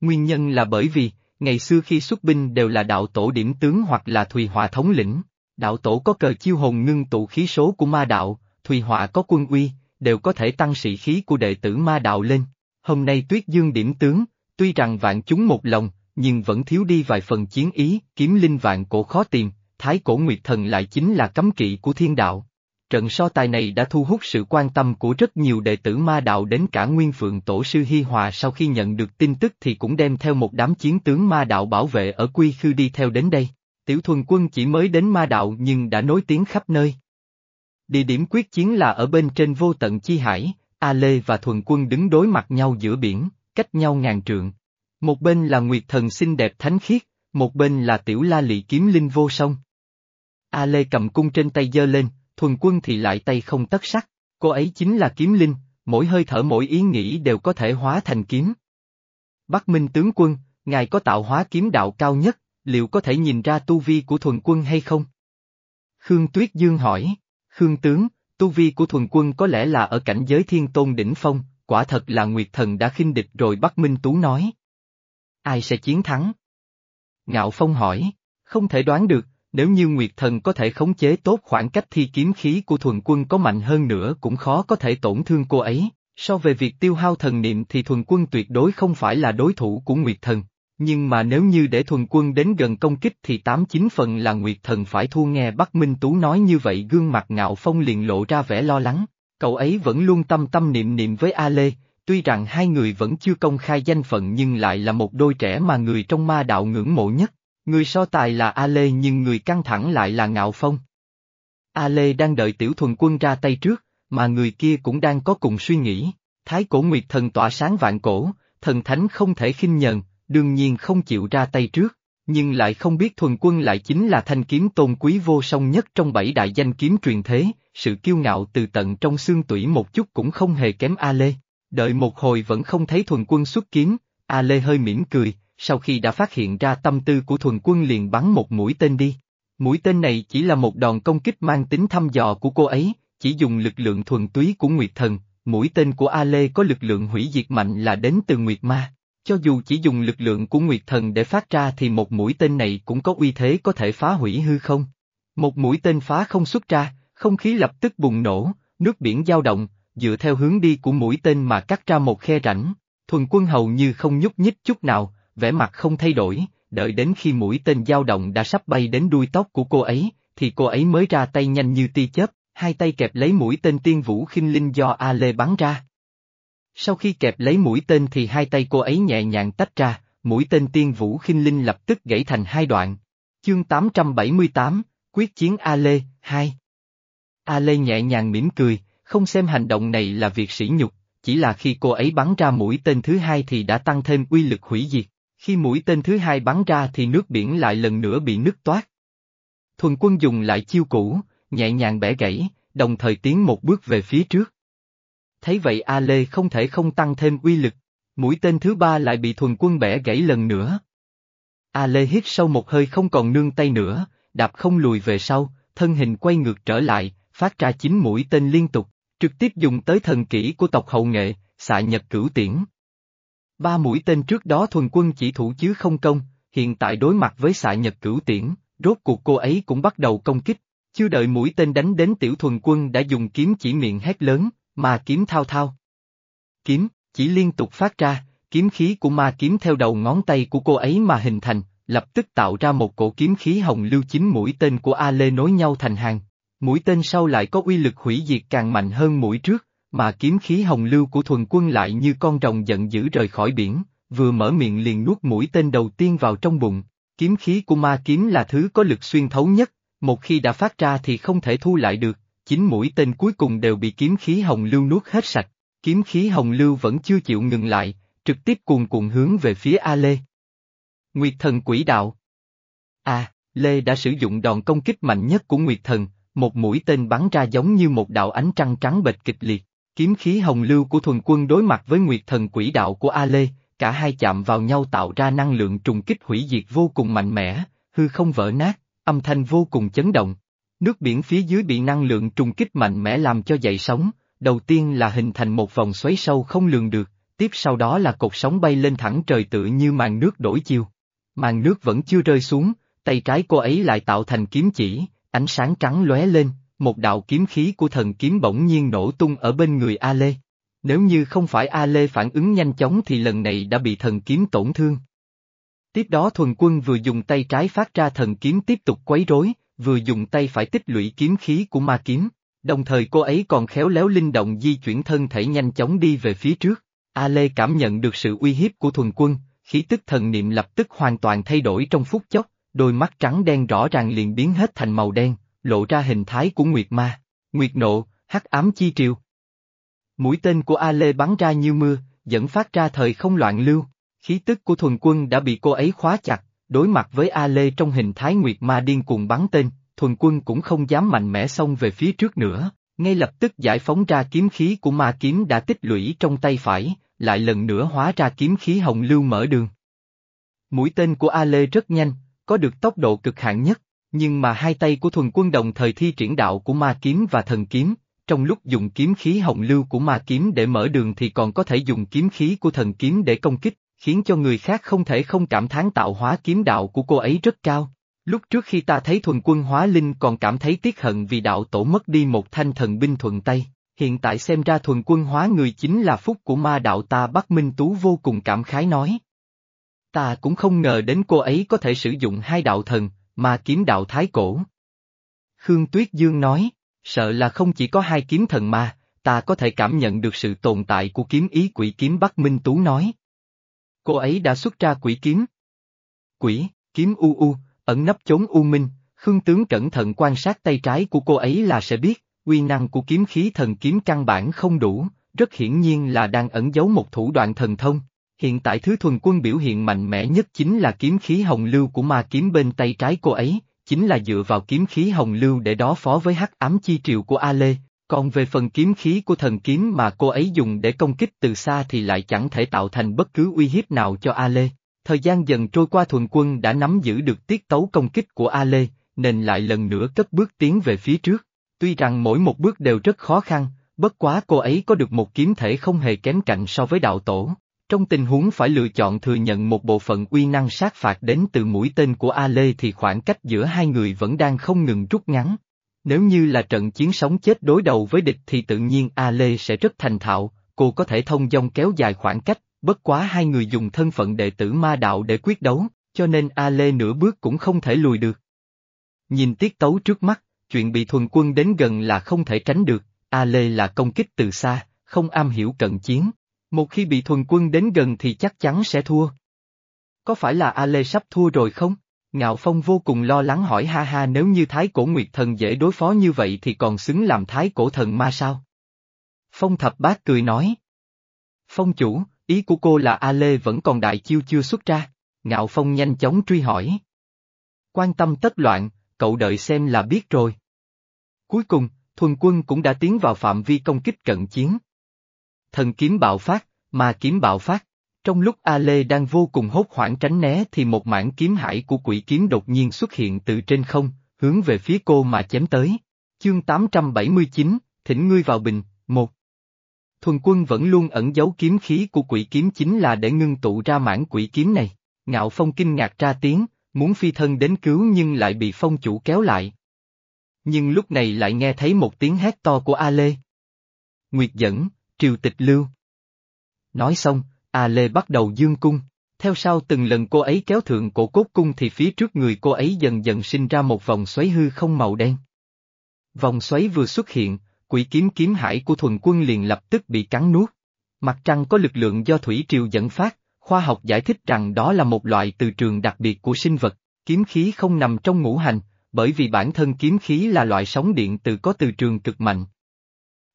Nguyên nhân là bởi vì, ngày xưa khi xuất binh đều là đạo tổ điểm tướng hoặc là Thùy Họa thống lĩnh, đạo tổ có cờ chiêu hồn ngưng tụ khí số của ma đạo, Thùy Họa có quân uy, đều có thể tăng sĩ khí của đệ tử ma đạo lên. Hôm nay Tuyết Dương điểm tướng, tuy rằng vạn chúng một lòng, nhưng vẫn thiếu đi vài phần chiến ý, kiếm linh vạn cổ khó tìm, thái cổ nguyệt thần lại chính là cấm kỵ của thiên đạo. Trận so tài này đã thu hút sự quan tâm của rất nhiều đệ tử ma đạo đến cả Nguyên Phượng Tổ sư Hi Hòa sau khi nhận được tin tức thì cũng đem theo một đám chiến tướng ma đạo bảo vệ ở Quy Khư đi theo đến đây. Tiểu thuần quân chỉ mới đến ma đạo nhưng đã nối tiếng khắp nơi. Địa điểm quyết chiến là ở bên trên vô tận chi hải, A Lê và thuần quân đứng đối mặt nhau giữa biển, cách nhau ngàn trượng. Một bên là Nguyệt Thần xinh đẹp thánh khiết, một bên là Tiểu La Lị kiếm linh vô song. A Lê cầm cung trên tay giơ lên, thuần quân thì lại tay không tất sắc, cô ấy chính là kiếm linh, mỗi hơi thở mỗi ý nghĩ đều có thể hóa thành kiếm. Bắc Minh tướng quân, ngài có tạo hóa kiếm đạo cao nhất, liệu có thể nhìn ra tu vi của thuần quân hay không? Khương Tuyết Dương hỏi, Khương tướng, tu vi của thuần quân có lẽ là ở cảnh giới thiên tôn đỉnh phong, quả thật là Nguyệt Thần đã khinh địch rồi Bắc Minh Tú nói. Ai sẽ chiến thắng? Ngạo Phong hỏi, không thể đoán được, nếu như Nguyệt Thần có thể khống chế tốt khoảng cách thi kiếm khí của thuần quân có mạnh hơn nữa cũng khó có thể tổn thương cô ấy, so về việc tiêu hao thần niệm thì thuần quân tuyệt đối không phải là đối thủ của Nguyệt Thần. Nhưng mà nếu như để thuần quân đến gần công kích thì tám chín phần là Nguyệt Thần phải thua nghe Bắc Minh Tú nói như vậy gương mặt ngạo phong liền lộ ra vẻ lo lắng. Cậu ấy vẫn luôn tâm tâm niệm niệm với A Lê, tuy rằng hai người vẫn chưa công khai danh phận nhưng lại là một đôi trẻ mà người trong ma đạo ngưỡng mộ nhất. Người so tài là A Lê nhưng người căng thẳng lại là Ngạo Phong. A Lê đang đợi tiểu thuần quân ra tay trước, mà người kia cũng đang có cùng suy nghĩ. Thái cổ nguyệt thần tỏa sáng vạn cổ, thần thánh không thể khinh nhờn, đương nhiên không chịu ra tay trước, nhưng lại không biết thuần quân lại chính là thanh kiếm tôn quý vô song nhất trong bảy đại danh kiếm truyền thế, sự kiêu ngạo từ tận trong xương tủy một chút cũng không hề kém A Lê. Đợi một hồi vẫn không thấy thuần quân xuất kiếm, A Lê hơi mỉm cười, sau khi đã phát hiện ra tâm tư của thuần quân liền bắn một mũi tên đi. Mũi tên này chỉ là một đòn công kích mang tính thăm dò của cô ấy, chỉ dùng lực lượng thuần túy của Nguyệt Thần, mũi tên của A Lê có lực lượng hủy diệt mạnh là đến từ Nguyệt Ma. Cho dù chỉ dùng lực lượng của Nguyệt Thần để phát ra thì một mũi tên này cũng có uy thế có thể phá hủy hư không. Một mũi tên phá không xuất ra, không khí lập tức bùng nổ, nước biển dao động, dựa theo hướng đi của mũi tên mà cắt ra một khe rãnh. Thuần quân hầu như không nhúc nhích chút nào, vẻ mặt không thay đổi, đợi đến khi mũi tên dao động đã sắp bay đến đuôi tóc của cô ấy, thì cô ấy mới ra tay nhanh như tia chớp, hai tay kẹp lấy mũi tên tiên vũ khinh linh do A Lê bắn ra. Sau khi kẹp lấy mũi tên thì hai tay cô ấy nhẹ nhàng tách ra, mũi tên tiên vũ khinh linh lập tức gãy thành hai đoạn. Chương 878, Quyết chiến A Lê, 2 A Lê nhẹ nhàng mỉm cười, không xem hành động này là việc sỉ nhục, chỉ là khi cô ấy bắn ra mũi tên thứ hai thì đã tăng thêm uy lực hủy diệt, khi mũi tên thứ hai bắn ra thì nước biển lại lần nữa bị nứt toát. Thuần quân dùng lại chiêu cũ, nhẹ nhàng bẻ gãy, đồng thời tiến một bước về phía trước. Thấy vậy A Lê không thể không tăng thêm uy lực, mũi tên thứ ba lại bị thuần quân bẻ gãy lần nữa. A Lê hít sâu một hơi không còn nương tay nữa, đạp không lùi về sau, thân hình quay ngược trở lại, phát ra chín mũi tên liên tục, trực tiếp dùng tới thần kỹ của tộc hậu nghệ, xạ nhật cửu tiễn. Ba mũi tên trước đó thuần quân chỉ thủ chứ không công, hiện tại đối mặt với xạ nhật cửu tiễn, rốt cuộc cô ấy cũng bắt đầu công kích, chưa đợi mũi tên đánh đến tiểu thuần quân đã dùng kiếm chỉ miệng hét lớn, mà kiếm thao thao. Kiếm, chỉ liên tục phát ra, kiếm khí của ma kiếm theo đầu ngón tay của cô ấy mà hình thành, lập tức tạo ra một cổ kiếm khí hồng lưu chín mũi tên của A Lê nối nhau thành hàng. Mũi tên sau lại có uy lực hủy diệt càng mạnh hơn mũi trước, mà kiếm khí hồng lưu của thuần quân lại như con rồng giận dữ rời khỏi biển, vừa mở miệng liền nuốt mũi tên đầu tiên vào trong bụng. Kiếm khí của ma kiếm là thứ có lực xuyên thấu nhất, một khi đã phát ra thì không thể thu lại được, chính mũi tên cuối cùng đều bị kiếm khí hồng lưu nuốt hết sạch. Kiếm khí hồng lưu vẫn chưa chịu ngừng lại, trực tiếp cuồn cuộn hướng về phía A Lê. Nguyệt thần quỷ đạo À, Lê đã sử dụng đòn công kích mạnh nhất của Nguyệt thần, một mũi tên bắn ra giống như một đạo ánh trăng trắng bệch kịch liệt. Kiếm khí hồng lưu của thuần quân đối mặt với nguyệt thần quỷ đạo của A Lê, cả hai chạm vào nhau tạo ra năng lượng trùng kích hủy diệt vô cùng mạnh mẽ, hư không vỡ nát, âm thanh vô cùng chấn động. Nước biển phía dưới bị năng lượng trùng kích mạnh mẽ làm cho dậy sóng, đầu tiên là hình thành một vòng xoáy sâu không lường được, tiếp sau đó là cột sóng bay lên thẳng trời tự như màn nước đổi chiều. Màn nước vẫn chưa rơi xuống, tay trái cô ấy lại tạo thành kiếm chỉ, ánh sáng trắng lóe lên, một đạo kiếm khí của thần kiếm bỗng nhiên nổ tung ở bên người A Lê. Nếu như không phải A Lê phản ứng nhanh chóng thì lần này đã bị thần kiếm tổn thương. Tiếp đó thuần quân vừa dùng tay trái phát ra thần kiếm tiếp tục quấy rối, vừa dùng tay phải tích lũy kiếm khí của ma kiếm, đồng thời cô ấy còn khéo léo linh động di chuyển thân thể nhanh chóng đi về phía trước. A Lê cảm nhận được sự uy hiếp của thuần quân, khí tức thần niệm lập tức hoàn toàn thay đổi trong phút chốc, đôi mắt trắng đen rõ ràng liền biến hết thành màu đen, lộ ra hình thái của Nguyệt Ma, Nguyệt Nộ, hắc ám chi triều. Mũi tên của A Lê bắn ra như mưa, dẫn phát ra thời không loạn lưu, khí tức của thuần quân đã bị cô ấy khóa chặt, đối mặt với A Lê trong hình thái Nguyệt Ma điên cuồng bắn tên, thuần quân cũng không dám mạnh mẽ xông về phía trước nữa, ngay lập tức giải phóng ra kiếm khí của ma kiếm đã tích lũy trong tay phải, lại lần nữa hóa ra kiếm khí hồng lưu mở đường. Mũi tên của A Lê rất nhanh, có được tốc độ cực hạn nhất, nhưng mà hai tay của thuần quân đồng thời thi triển đạo của ma kiếm và thần kiếm, trong lúc dùng kiếm khí hồng lưu của ma kiếm để mở đường thì còn có thể dùng kiếm khí của thần kiếm để công kích, khiến cho người khác không thể không cảm thán tạo hóa kiếm đạo của cô ấy rất cao. Lúc trước khi ta thấy thuần quân hóa linh còn cảm thấy tiếc hận vì đạo tổ mất đi một thanh thần binh thuận tay, hiện tại xem ra thuần quân hóa người chính là phúc của ma đạo ta Bắc Minh Tú vô cùng cảm khái nói. Ta cũng không ngờ đến cô ấy có thể sử dụng hai đạo thần, mà kiếm đạo thái cổ. Khương Tuyết Dương nói, sợ là không chỉ có hai kiếm thần mà ta có thể cảm nhận được sự tồn tại của kiếm ý quỷ kiếm Bắc Minh Tú nói. Cô ấy đã xuất ra quỷ kiếm. Quỷ, kiếm u u, ẩn nấp chốn u minh, Khương tướng cẩn thận quan sát tay trái của cô ấy là sẽ biết, uy năng của kiếm khí thần kiếm căn bản không đủ, rất hiển nhiên là đang ẩn giấu một thủ đoạn thần thông. Hiện tại thứ thuần quân biểu hiện mạnh mẽ nhất chính là kiếm khí hồng lưu của ma kiếm bên tay trái cô ấy, chính là dựa vào kiếm khí hồng lưu để đó phó với hắc ám chi triều của A Lê, còn về phần kiếm khí của thần kiếm mà cô ấy dùng để công kích từ xa thì lại chẳng thể tạo thành bất cứ uy hiếp nào cho A Lê. Thời gian dần trôi qua thuần quân đã nắm giữ được tiết tấu công kích của A Lê, nên lại lần nữa cất bước tiến về phía trước. Tuy rằng mỗi một bước đều rất khó khăn, bất quá cô ấy có được một kiếm thể không hề kém cạnh so với đạo tổ. Trong tình huống phải lựa chọn thừa nhận một bộ phận uy năng sát phạt đến từ mũi tên của A Lê thì khoảng cách giữa hai người vẫn đang không ngừng rút ngắn. Nếu như là trận chiến sống chết đối đầu với địch thì tự nhiên A Lê sẽ rất thành thạo, cô có thể thông dong kéo dài khoảng cách, bất quá hai người dùng thân phận đệ tử ma đạo để quyết đấu, cho nên A Lê nửa bước cũng không thể lùi được. Nhìn tiết tấu trước mắt, chuyện bị thuần quân đến gần là không thể tránh được, A Lê là công kích từ xa, không am hiểu cận chiến. Một khi bị thuần quân đến gần thì chắc chắn sẽ thua. Có phải là A Lê sắp thua rồi không? Ngạo Phong vô cùng lo lắng hỏi ha ha nếu như Thái Cổ Nguyệt Thần dễ đối phó như vậy thì còn xứng làm Thái Cổ Thần ma sao? Phong Thập Bát cười nói. Phong chủ, ý của cô là A Lê vẫn còn đại chiêu chưa xuất ra. Ngạo Phong nhanh chóng truy hỏi. Quan tâm tất loạn, cậu đợi xem là biết rồi. Cuối cùng, thuần quân cũng đã tiến vào phạm vi công kích cận chiến. Thần kiếm bạo phát, mà kiếm bạo phát. Trong lúc A Lê đang vô cùng hốt hoảng tránh né thì một mảng kiếm hải của quỷ kiếm đột nhiên xuất hiện từ trên không, hướng về phía cô mà chém tới. Chương 879, Thỉnh ngươi vào bình, một. Thuần quân vẫn luôn ẩn giấu kiếm khí của quỷ kiếm chính là để ngưng tụ ra mảng quỷ kiếm này. Ngạo Phong kinh ngạc ra tiếng, muốn phi thân đến cứu nhưng lại bị phong chủ kéo lại. Nhưng lúc này lại nghe thấy một tiếng hét to của A Lê. Nguyệt dẫn, triều tịch lưu. Nói xong, A Lê bắt đầu dương cung. Theo sau từng lần cô ấy kéo thượng cổ cốt cung thì phía trước người cô ấy dần dần sinh ra một vòng xoáy hư không màu đen. Vòng xoáy vừa xuất hiện, quỷ kiếm kiếm hải của thuần quân liền lập tức bị cắn nuốt. Mặt trăng có lực lượng do thủy triều dẫn phát, khoa học giải thích rằng đó là một loại từ trường đặc biệt của sinh vật, kiếm khí không nằm trong ngũ hành, bởi vì bản thân kiếm khí là loại sóng điện từ có từ trường cực mạnh.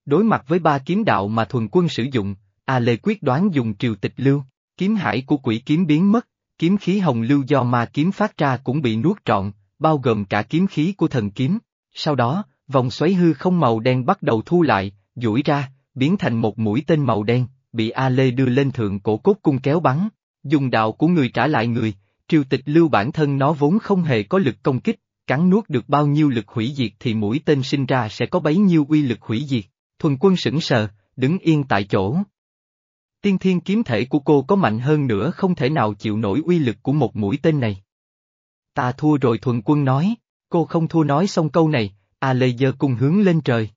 Đối mặt với ba kiếm đạo mà thuần quân sử dụng, A Lê quyết đoán dùng triều tịch lưu, kiếm hải của quỷ kiếm biến mất, kiếm khí hồng lưu do ma kiếm phát ra cũng bị nuốt trọn, bao gồm cả kiếm khí của thần kiếm. Sau đó, vòng xoáy hư không màu đen bắt đầu thu lại, duỗi ra, biến thành một mũi tên màu đen, bị A Lê đưa lên thượng cổ cốt cung kéo bắn, dùng đạo của người trả lại người, triều tịch lưu bản thân nó vốn không hề có lực công kích, cắn nuốt được bao nhiêu lực hủy diệt thì mũi tên sinh ra sẽ có bấy nhiêu uy lực hủy diệt. Thuần quân sững sờ, đứng yên tại chỗ. Tiên thiên kiếm thể của cô có mạnh hơn nữa không thể nào chịu nổi uy lực của một mũi tên này. Ta thua rồi thuần quân nói, cô không thua nói xong câu này, A Lê giờ cung hướng lên trời.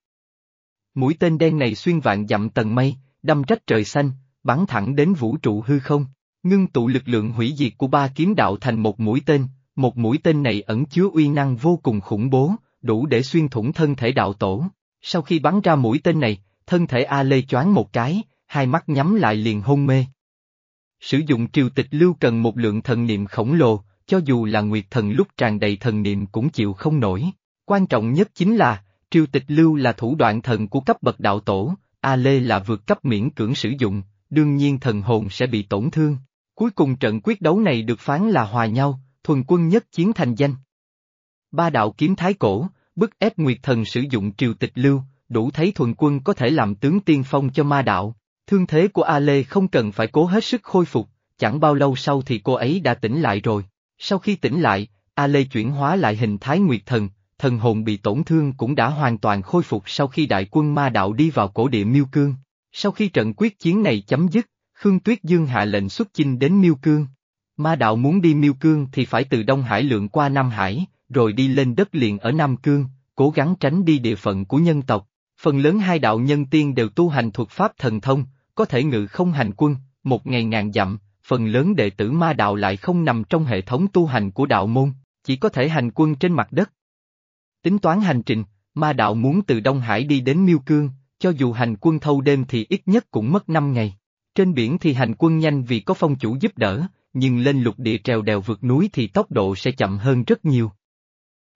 Mũi tên đen này xuyên vạn dặm tầng mây, đâm rách trời xanh, bắn thẳng đến vũ trụ hư không, ngưng tụ lực lượng hủy diệt của ba kiếm đạo thành một mũi tên, một mũi tên này ẩn chứa uy năng vô cùng khủng bố, đủ để xuyên thủng thân thể đạo tổ. Sau khi bắn ra mũi tên này, thân thể A Lê choáng một cái, hai mắt nhắm lại liền hôn mê. Sử dụng triều tịch lưu cần một lượng thần niệm khổng lồ, cho dù là nguyệt thần lúc tràn đầy thần niệm cũng chịu không nổi. Quan trọng nhất chính là, triều tịch lưu là thủ đoạn thần của cấp bậc đạo tổ, A Lê là vượt cấp miễn cưỡng sử dụng, đương nhiên thần hồn sẽ bị tổn thương. Cuối cùng trận quyết đấu này được phán là hòa nhau, thuần quân nhất chiến thành danh. Ba đạo kiếm thái cổ, bức ép Nguyệt Thần sử dụng triều tịch lưu, đủ thấy thuần quân có thể làm tướng tiên phong cho ma đạo. Thương thế của A Lê không cần phải cố hết sức khôi phục, chẳng bao lâu sau thì cô ấy đã tỉnh lại rồi. Sau khi tỉnh lại, A Lê chuyển hóa lại hình thái Nguyệt Thần, thần hồn bị tổn thương cũng đã hoàn toàn khôi phục sau khi đại quân ma đạo đi vào cổ địa Miêu Cương. Sau khi trận quyết chiến này chấm dứt, Khương Tuyết Dương hạ lệnh xuất chinh đến Miêu Cương. Ma đạo muốn đi Miêu Cương thì phải từ Đông Hải lượn qua Nam Hải, rồi đi lên đất liền ở Nam Cương, cố gắng tránh đi địa phận của nhân tộc. Phần lớn hai đạo nhân tiên đều tu hành thuật pháp thần thông, có thể ngự không hành quân, một ngày ngàn dặm, phần lớn đệ tử ma đạo lại không nằm trong hệ thống tu hành của đạo môn, chỉ có thể hành quân trên mặt đất. Tính toán hành trình, ma đạo muốn từ Đông Hải đi đến Miêu Cương, cho dù hành quân thâu đêm thì ít nhất cũng mất 5 ngày. Trên biển thì hành quân nhanh vì có phong chủ giúp đỡ, nhưng lên lục địa trèo đèo vượt núi thì tốc độ sẽ chậm hơn rất nhiều.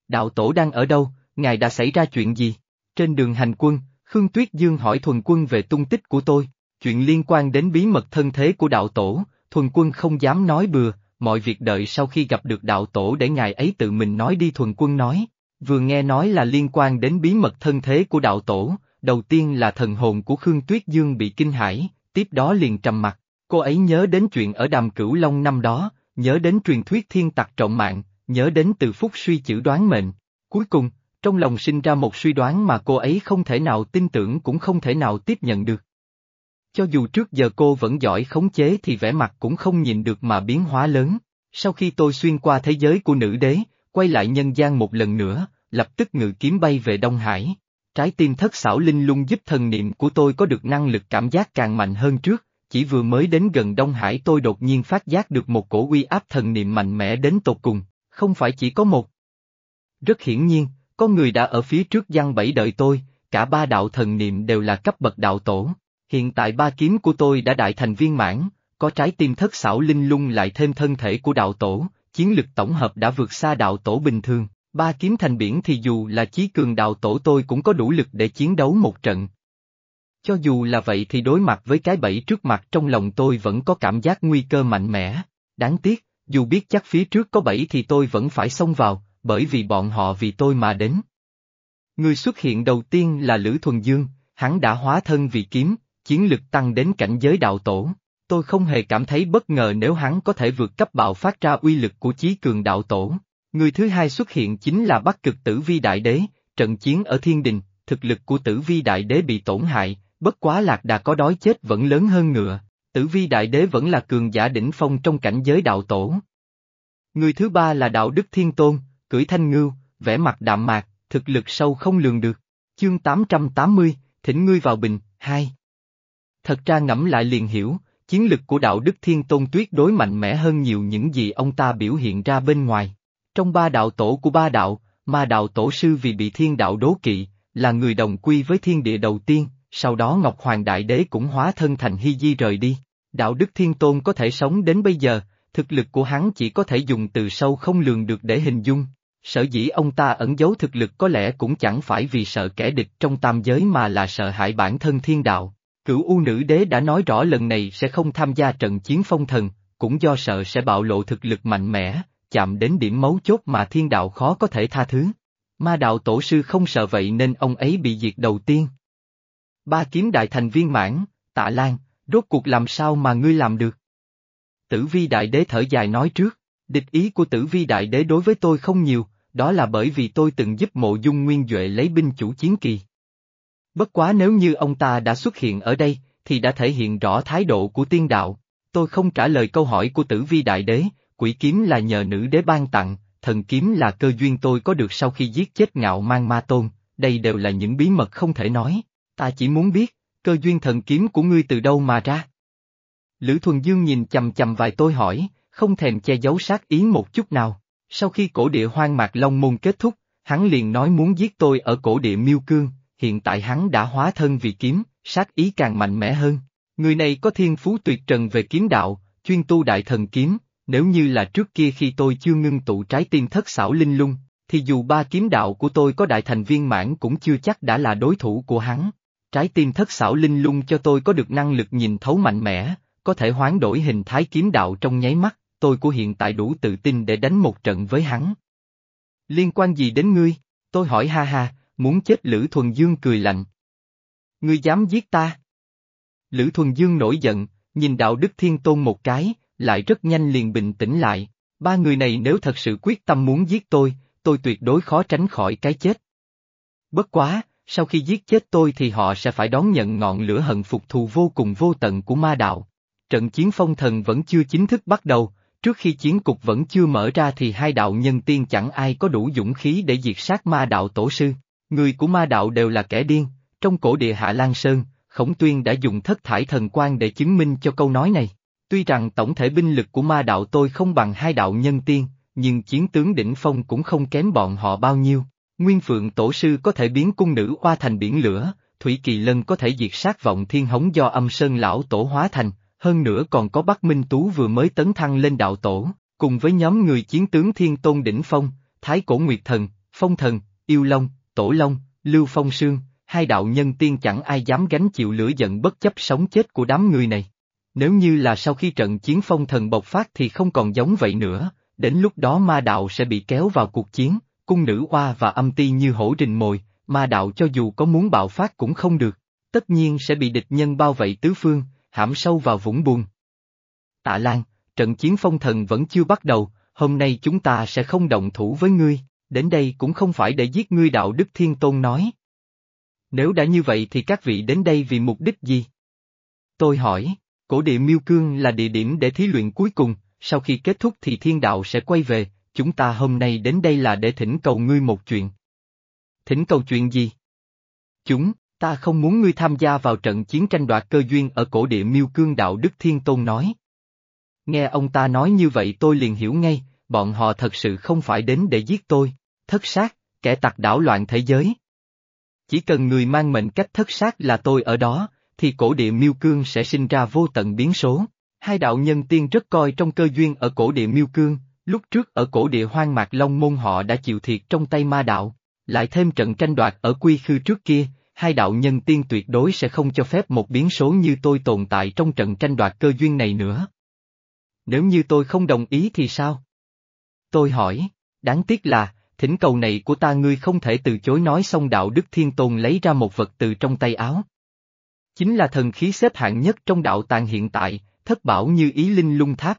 Đạo tổ đang ở đâu, ngài đã xảy ra chuyện gì? Trên đường hành quân, Khương Tuyết Dương hỏi thuần quân về tung tích của tôi, chuyện liên quan đến bí mật thân thế của đạo tổ, thuần quân không dám nói bừa, mọi việc đợi sau khi gặp được đạo tổ để ngài ấy tự mình nói đi thuần quân nói. Vừa nghe nói là liên quan đến bí mật thân thế của đạo tổ, đầu tiên là thần hồn của Khương Tuyết Dương bị kinh hãi, tiếp đó liền trầm mặt. Cô ấy nhớ đến chuyện ở đàm cửu Long năm đó, nhớ đến truyền thuyết thiên tặc trọng mạng, nhớ đến từ phút suy chữ đoán mệnh. Cuối cùng, trong lòng sinh ra một suy đoán mà cô ấy không thể nào tin tưởng cũng không thể nào tiếp nhận được. Cho dù trước giờ cô vẫn giỏi khống chế thì vẻ mặt cũng không nhìn được mà biến hóa lớn. Sau khi tôi xuyên qua thế giới của nữ đế, quay lại nhân gian một lần nữa, lập tức ngự kiếm bay về Đông Hải. Trái tim thất xảo linh lung giúp thần niệm của tôi có được năng lực cảm giác càng mạnh hơn trước, chỉ vừa mới đến gần Đông Hải tôi đột nhiên phát giác được một cổ uy áp thần niệm mạnh mẽ đến tột cùng, không phải chỉ có một. Rất hiển nhiên, có người đã ở phía trước giăng bẫy đợi tôi, cả ba đạo thần niệm đều là cấp bậc đạo tổ. Hiện tại ba kiếm của tôi đã đại thành viên mãn, có trái tim thất xảo linh lung lại thêm thân thể của đạo tổ, chiến lực tổng hợp đã vượt xa đạo tổ bình thường. Ba kiếm thành biển thì dù là chí cường đạo tổ tôi cũng có đủ lực để chiến đấu một trận. Cho dù là vậy thì đối mặt với cái bẫy trước mặt trong lòng tôi vẫn có cảm giác nguy cơ mạnh mẽ. Đáng tiếc, dù biết chắc phía trước có bẫy thì tôi vẫn phải xông vào, bởi vì bọn họ vì tôi mà đến. Người xuất hiện đầu tiên là Lữ Thuần Dương, hắn đã hóa thân vì kiếm, chiến lực tăng đến cảnh giới đạo tổ. Tôi không hề cảm thấy bất ngờ nếu hắn có thể vượt cấp bạo phát ra uy lực của chí cường đạo tổ. Người thứ hai xuất hiện chính là Bắc cực tử vi đại đế, trận chiến ở thiên đình, thực lực của tử vi đại đế bị tổn hại, bất quá lạc đà có đói chết vẫn lớn hơn ngựa, tử vi đại đế vẫn là cường giả đỉnh phong trong cảnh giới đạo tổ. Người thứ ba là đạo đức thiên tôn, cưỡi thanh ngưu, vẻ mặt đạm mạc, thực lực sâu không lường được. Chương 880, thỉnh ngươi vào bình, hai. Thật ra ngẫm lại liền hiểu, chiến lực của đạo đức thiên tôn tuyệt đối mạnh mẽ hơn nhiều những gì ông ta biểu hiện ra bên ngoài. Trong ba đạo tổ của ba đạo, ma đạo tổ sư vì bị thiên đạo đố kỵ, là người đồng quy với thiên địa đầu tiên, sau đó Ngọc Hoàng Đại Đế cũng hóa thân thành Hy Di rời đi. Đạo đức thiên tôn có thể sống đến bây giờ, thực lực của hắn chỉ có thể dùng từ sâu không lường được để hình dung. Sở dĩ ông ta ẩn giấu thực lực có lẽ cũng chẳng phải vì sợ kẻ địch trong tam giới mà là sợ hại bản thân thiên đạo. Cửu U Nữ Đế đã nói rõ lần này sẽ không tham gia trận chiến phong thần, cũng do sợ sẽ bạo lộ thực lực mạnh mẽ, chạm đến điểm mấu chốt mà thiên đạo khó có thể tha thứ. Ma đạo tổ sư không sợ vậy nên ông ấy bị diệt đầu tiên. Ba kiếm đại thành viên mãn, tạ lan, rốt cuộc làm sao mà ngươi làm được? Tử vi đại đế thở dài nói trước, địch ý của tử vi đại đế đối với tôi không nhiều, đó là bởi vì tôi từng giúp mộ dung nguyên Duệ lấy binh chủ chiến kỳ. Bất quá nếu như ông ta đã xuất hiện ở đây, thì đã thể hiện rõ thái độ của tiên đạo. Tôi không trả lời câu hỏi của tử vi đại đế, quỷ kiếm là nhờ nữ đế ban tặng, thần kiếm là cơ duyên tôi có được sau khi giết chết ngạo mang ma tôn, đây đều là những bí mật không thể nói. Ta chỉ muốn biết, cơ duyên thần kiếm của ngươi từ đâu mà ra? Lữ Thuần Dương nhìn chầm chầm vài tôi hỏi, không thèm che giấu sát ý một chút nào. Sau khi cổ địa hoang mạc Long Môn kết thúc, hắn liền nói muốn giết tôi ở cổ địa Miêu Cương, hiện tại hắn đã hóa thân vì kiếm, sát ý càng mạnh mẽ hơn. Người này có thiên phú tuyệt trần về kiếm đạo, chuyên tu đại thần kiếm, nếu như là trước kia khi tôi chưa ngưng tụ trái tim thất xảo linh lung, thì dù ba kiếm đạo của tôi có đại thành viên mãn cũng chưa chắc đã là đối thủ của hắn. Trái tim thất xảo linh lung cho tôi có được năng lực nhìn thấu mạnh mẽ, có thể hoán đổi hình thái kiếm đạo trong nháy mắt, tôi của hiện tại đủ tự tin để đánh một trận với hắn. Liên quan gì đến ngươi? Tôi hỏi ha ha, muốn chết Lữ Thuần Dương cười lạnh. Ngươi dám giết ta? Lữ Thuần Dương nổi giận, nhìn đạo đức thiên tôn một cái, lại rất nhanh liền bình tĩnh lại. Ba người này nếu thật sự quyết tâm muốn giết tôi, tôi tuyệt đối khó tránh khỏi cái chết. Bất quá, sau khi giết chết tôi thì họ sẽ phải đón nhận ngọn lửa hận phục thù vô cùng vô tận của ma đạo. Trận chiến phong thần vẫn chưa chính thức bắt đầu, trước khi chiến cục vẫn chưa mở ra thì hai đạo nhân tiên chẳng ai có đủ dũng khí để diệt sát ma đạo tổ sư. Người của ma đạo đều là kẻ điên, trong cổ địa Hạ Lan Sơn, Khổng Tuyên đã dùng thất thải thần quan để chứng minh cho câu nói này. Tuy rằng tổng thể binh lực của ma đạo tôi không bằng hai đạo nhân tiên, nhưng chiến tướng đỉnh phong cũng không kém bọn họ bao nhiêu. Nguyên Phượng Tổ Sư có thể biến cung nữ hoa thành biển lửa, Thủy Kỳ Lân có thể diệt sát vọng thiên hống do âm sơn lão tổ hóa thành, hơn nữa còn có Bắc Minh Tú vừa mới tấn thăng lên đạo tổ, cùng với nhóm người chiến tướng thiên tôn đỉnh phong, Thái Cổ Nguyệt Thần, Phong thần, yêu long, tổ long, lưu phong sương, hai đạo nhân tiên chẳng ai dám gánh chịu lửa giận bất chấp sống chết của đám người này. Nếu như là sau khi trận chiến phong thần bộc phát thì không còn giống vậy nữa, đến lúc đó ma đạo sẽ bị kéo vào cuộc chiến, cung nữ oa và âm ti như hổ rình mồi, ma đạo cho dù có muốn bạo phát cũng không được, tất nhiên sẽ bị địch nhân bao vây tứ phương, hãm sâu vào vũng buồn. Tạ Lan, trận chiến phong thần vẫn chưa bắt đầu, hôm nay chúng ta sẽ không động thủ với ngươi, đến đây cũng không phải để giết ngươi đạo Đức Thiên Tôn nói. Nếu đã như vậy thì các vị đến đây vì mục đích gì? Tôi hỏi, cổ địa miêu cương là địa điểm để thí luyện cuối cùng, sau khi kết thúc thì thiên đạo sẽ quay về, chúng ta hôm nay đến đây là để thỉnh cầu ngươi một chuyện. Thỉnh cầu chuyện gì? Chúng, ta không muốn ngươi tham gia vào trận chiến tranh đoạt cơ duyên ở cổ địa miêu cương đạo Đức Thiên Tôn nói. Nghe ông ta nói như vậy tôi liền hiểu ngay, bọn họ thật sự không phải đến để giết tôi, thất sát, kẻ tặc đảo loạn thế giới. Chỉ cần người mang mệnh cách thất sát là tôi ở đó, thì cổ địa miêu cương sẽ sinh ra vô tận biến số. Hai đạo nhân tiên rất coi trong cơ duyên ở cổ địa miêu cương, lúc trước ở cổ địa hoang mạc Long Môn họ đã chịu thiệt trong tay ma đạo, lại thêm trận tranh đoạt ở quy khư trước kia, hai đạo nhân tiên tuyệt đối sẽ không cho phép một biến số như tôi tồn tại trong trận tranh đoạt cơ duyên này nữa. Nếu như tôi không đồng ý thì sao? Tôi hỏi, đáng tiếc là, thỉnh cầu này của ta ngươi không thể từ chối nói xong đạo đức thiên tôn lấy ra một vật từ trong tay áo. Chính là thần khí xếp hạng nhất trong đạo tàng hiện tại, thất bảo như ý linh lung tháp.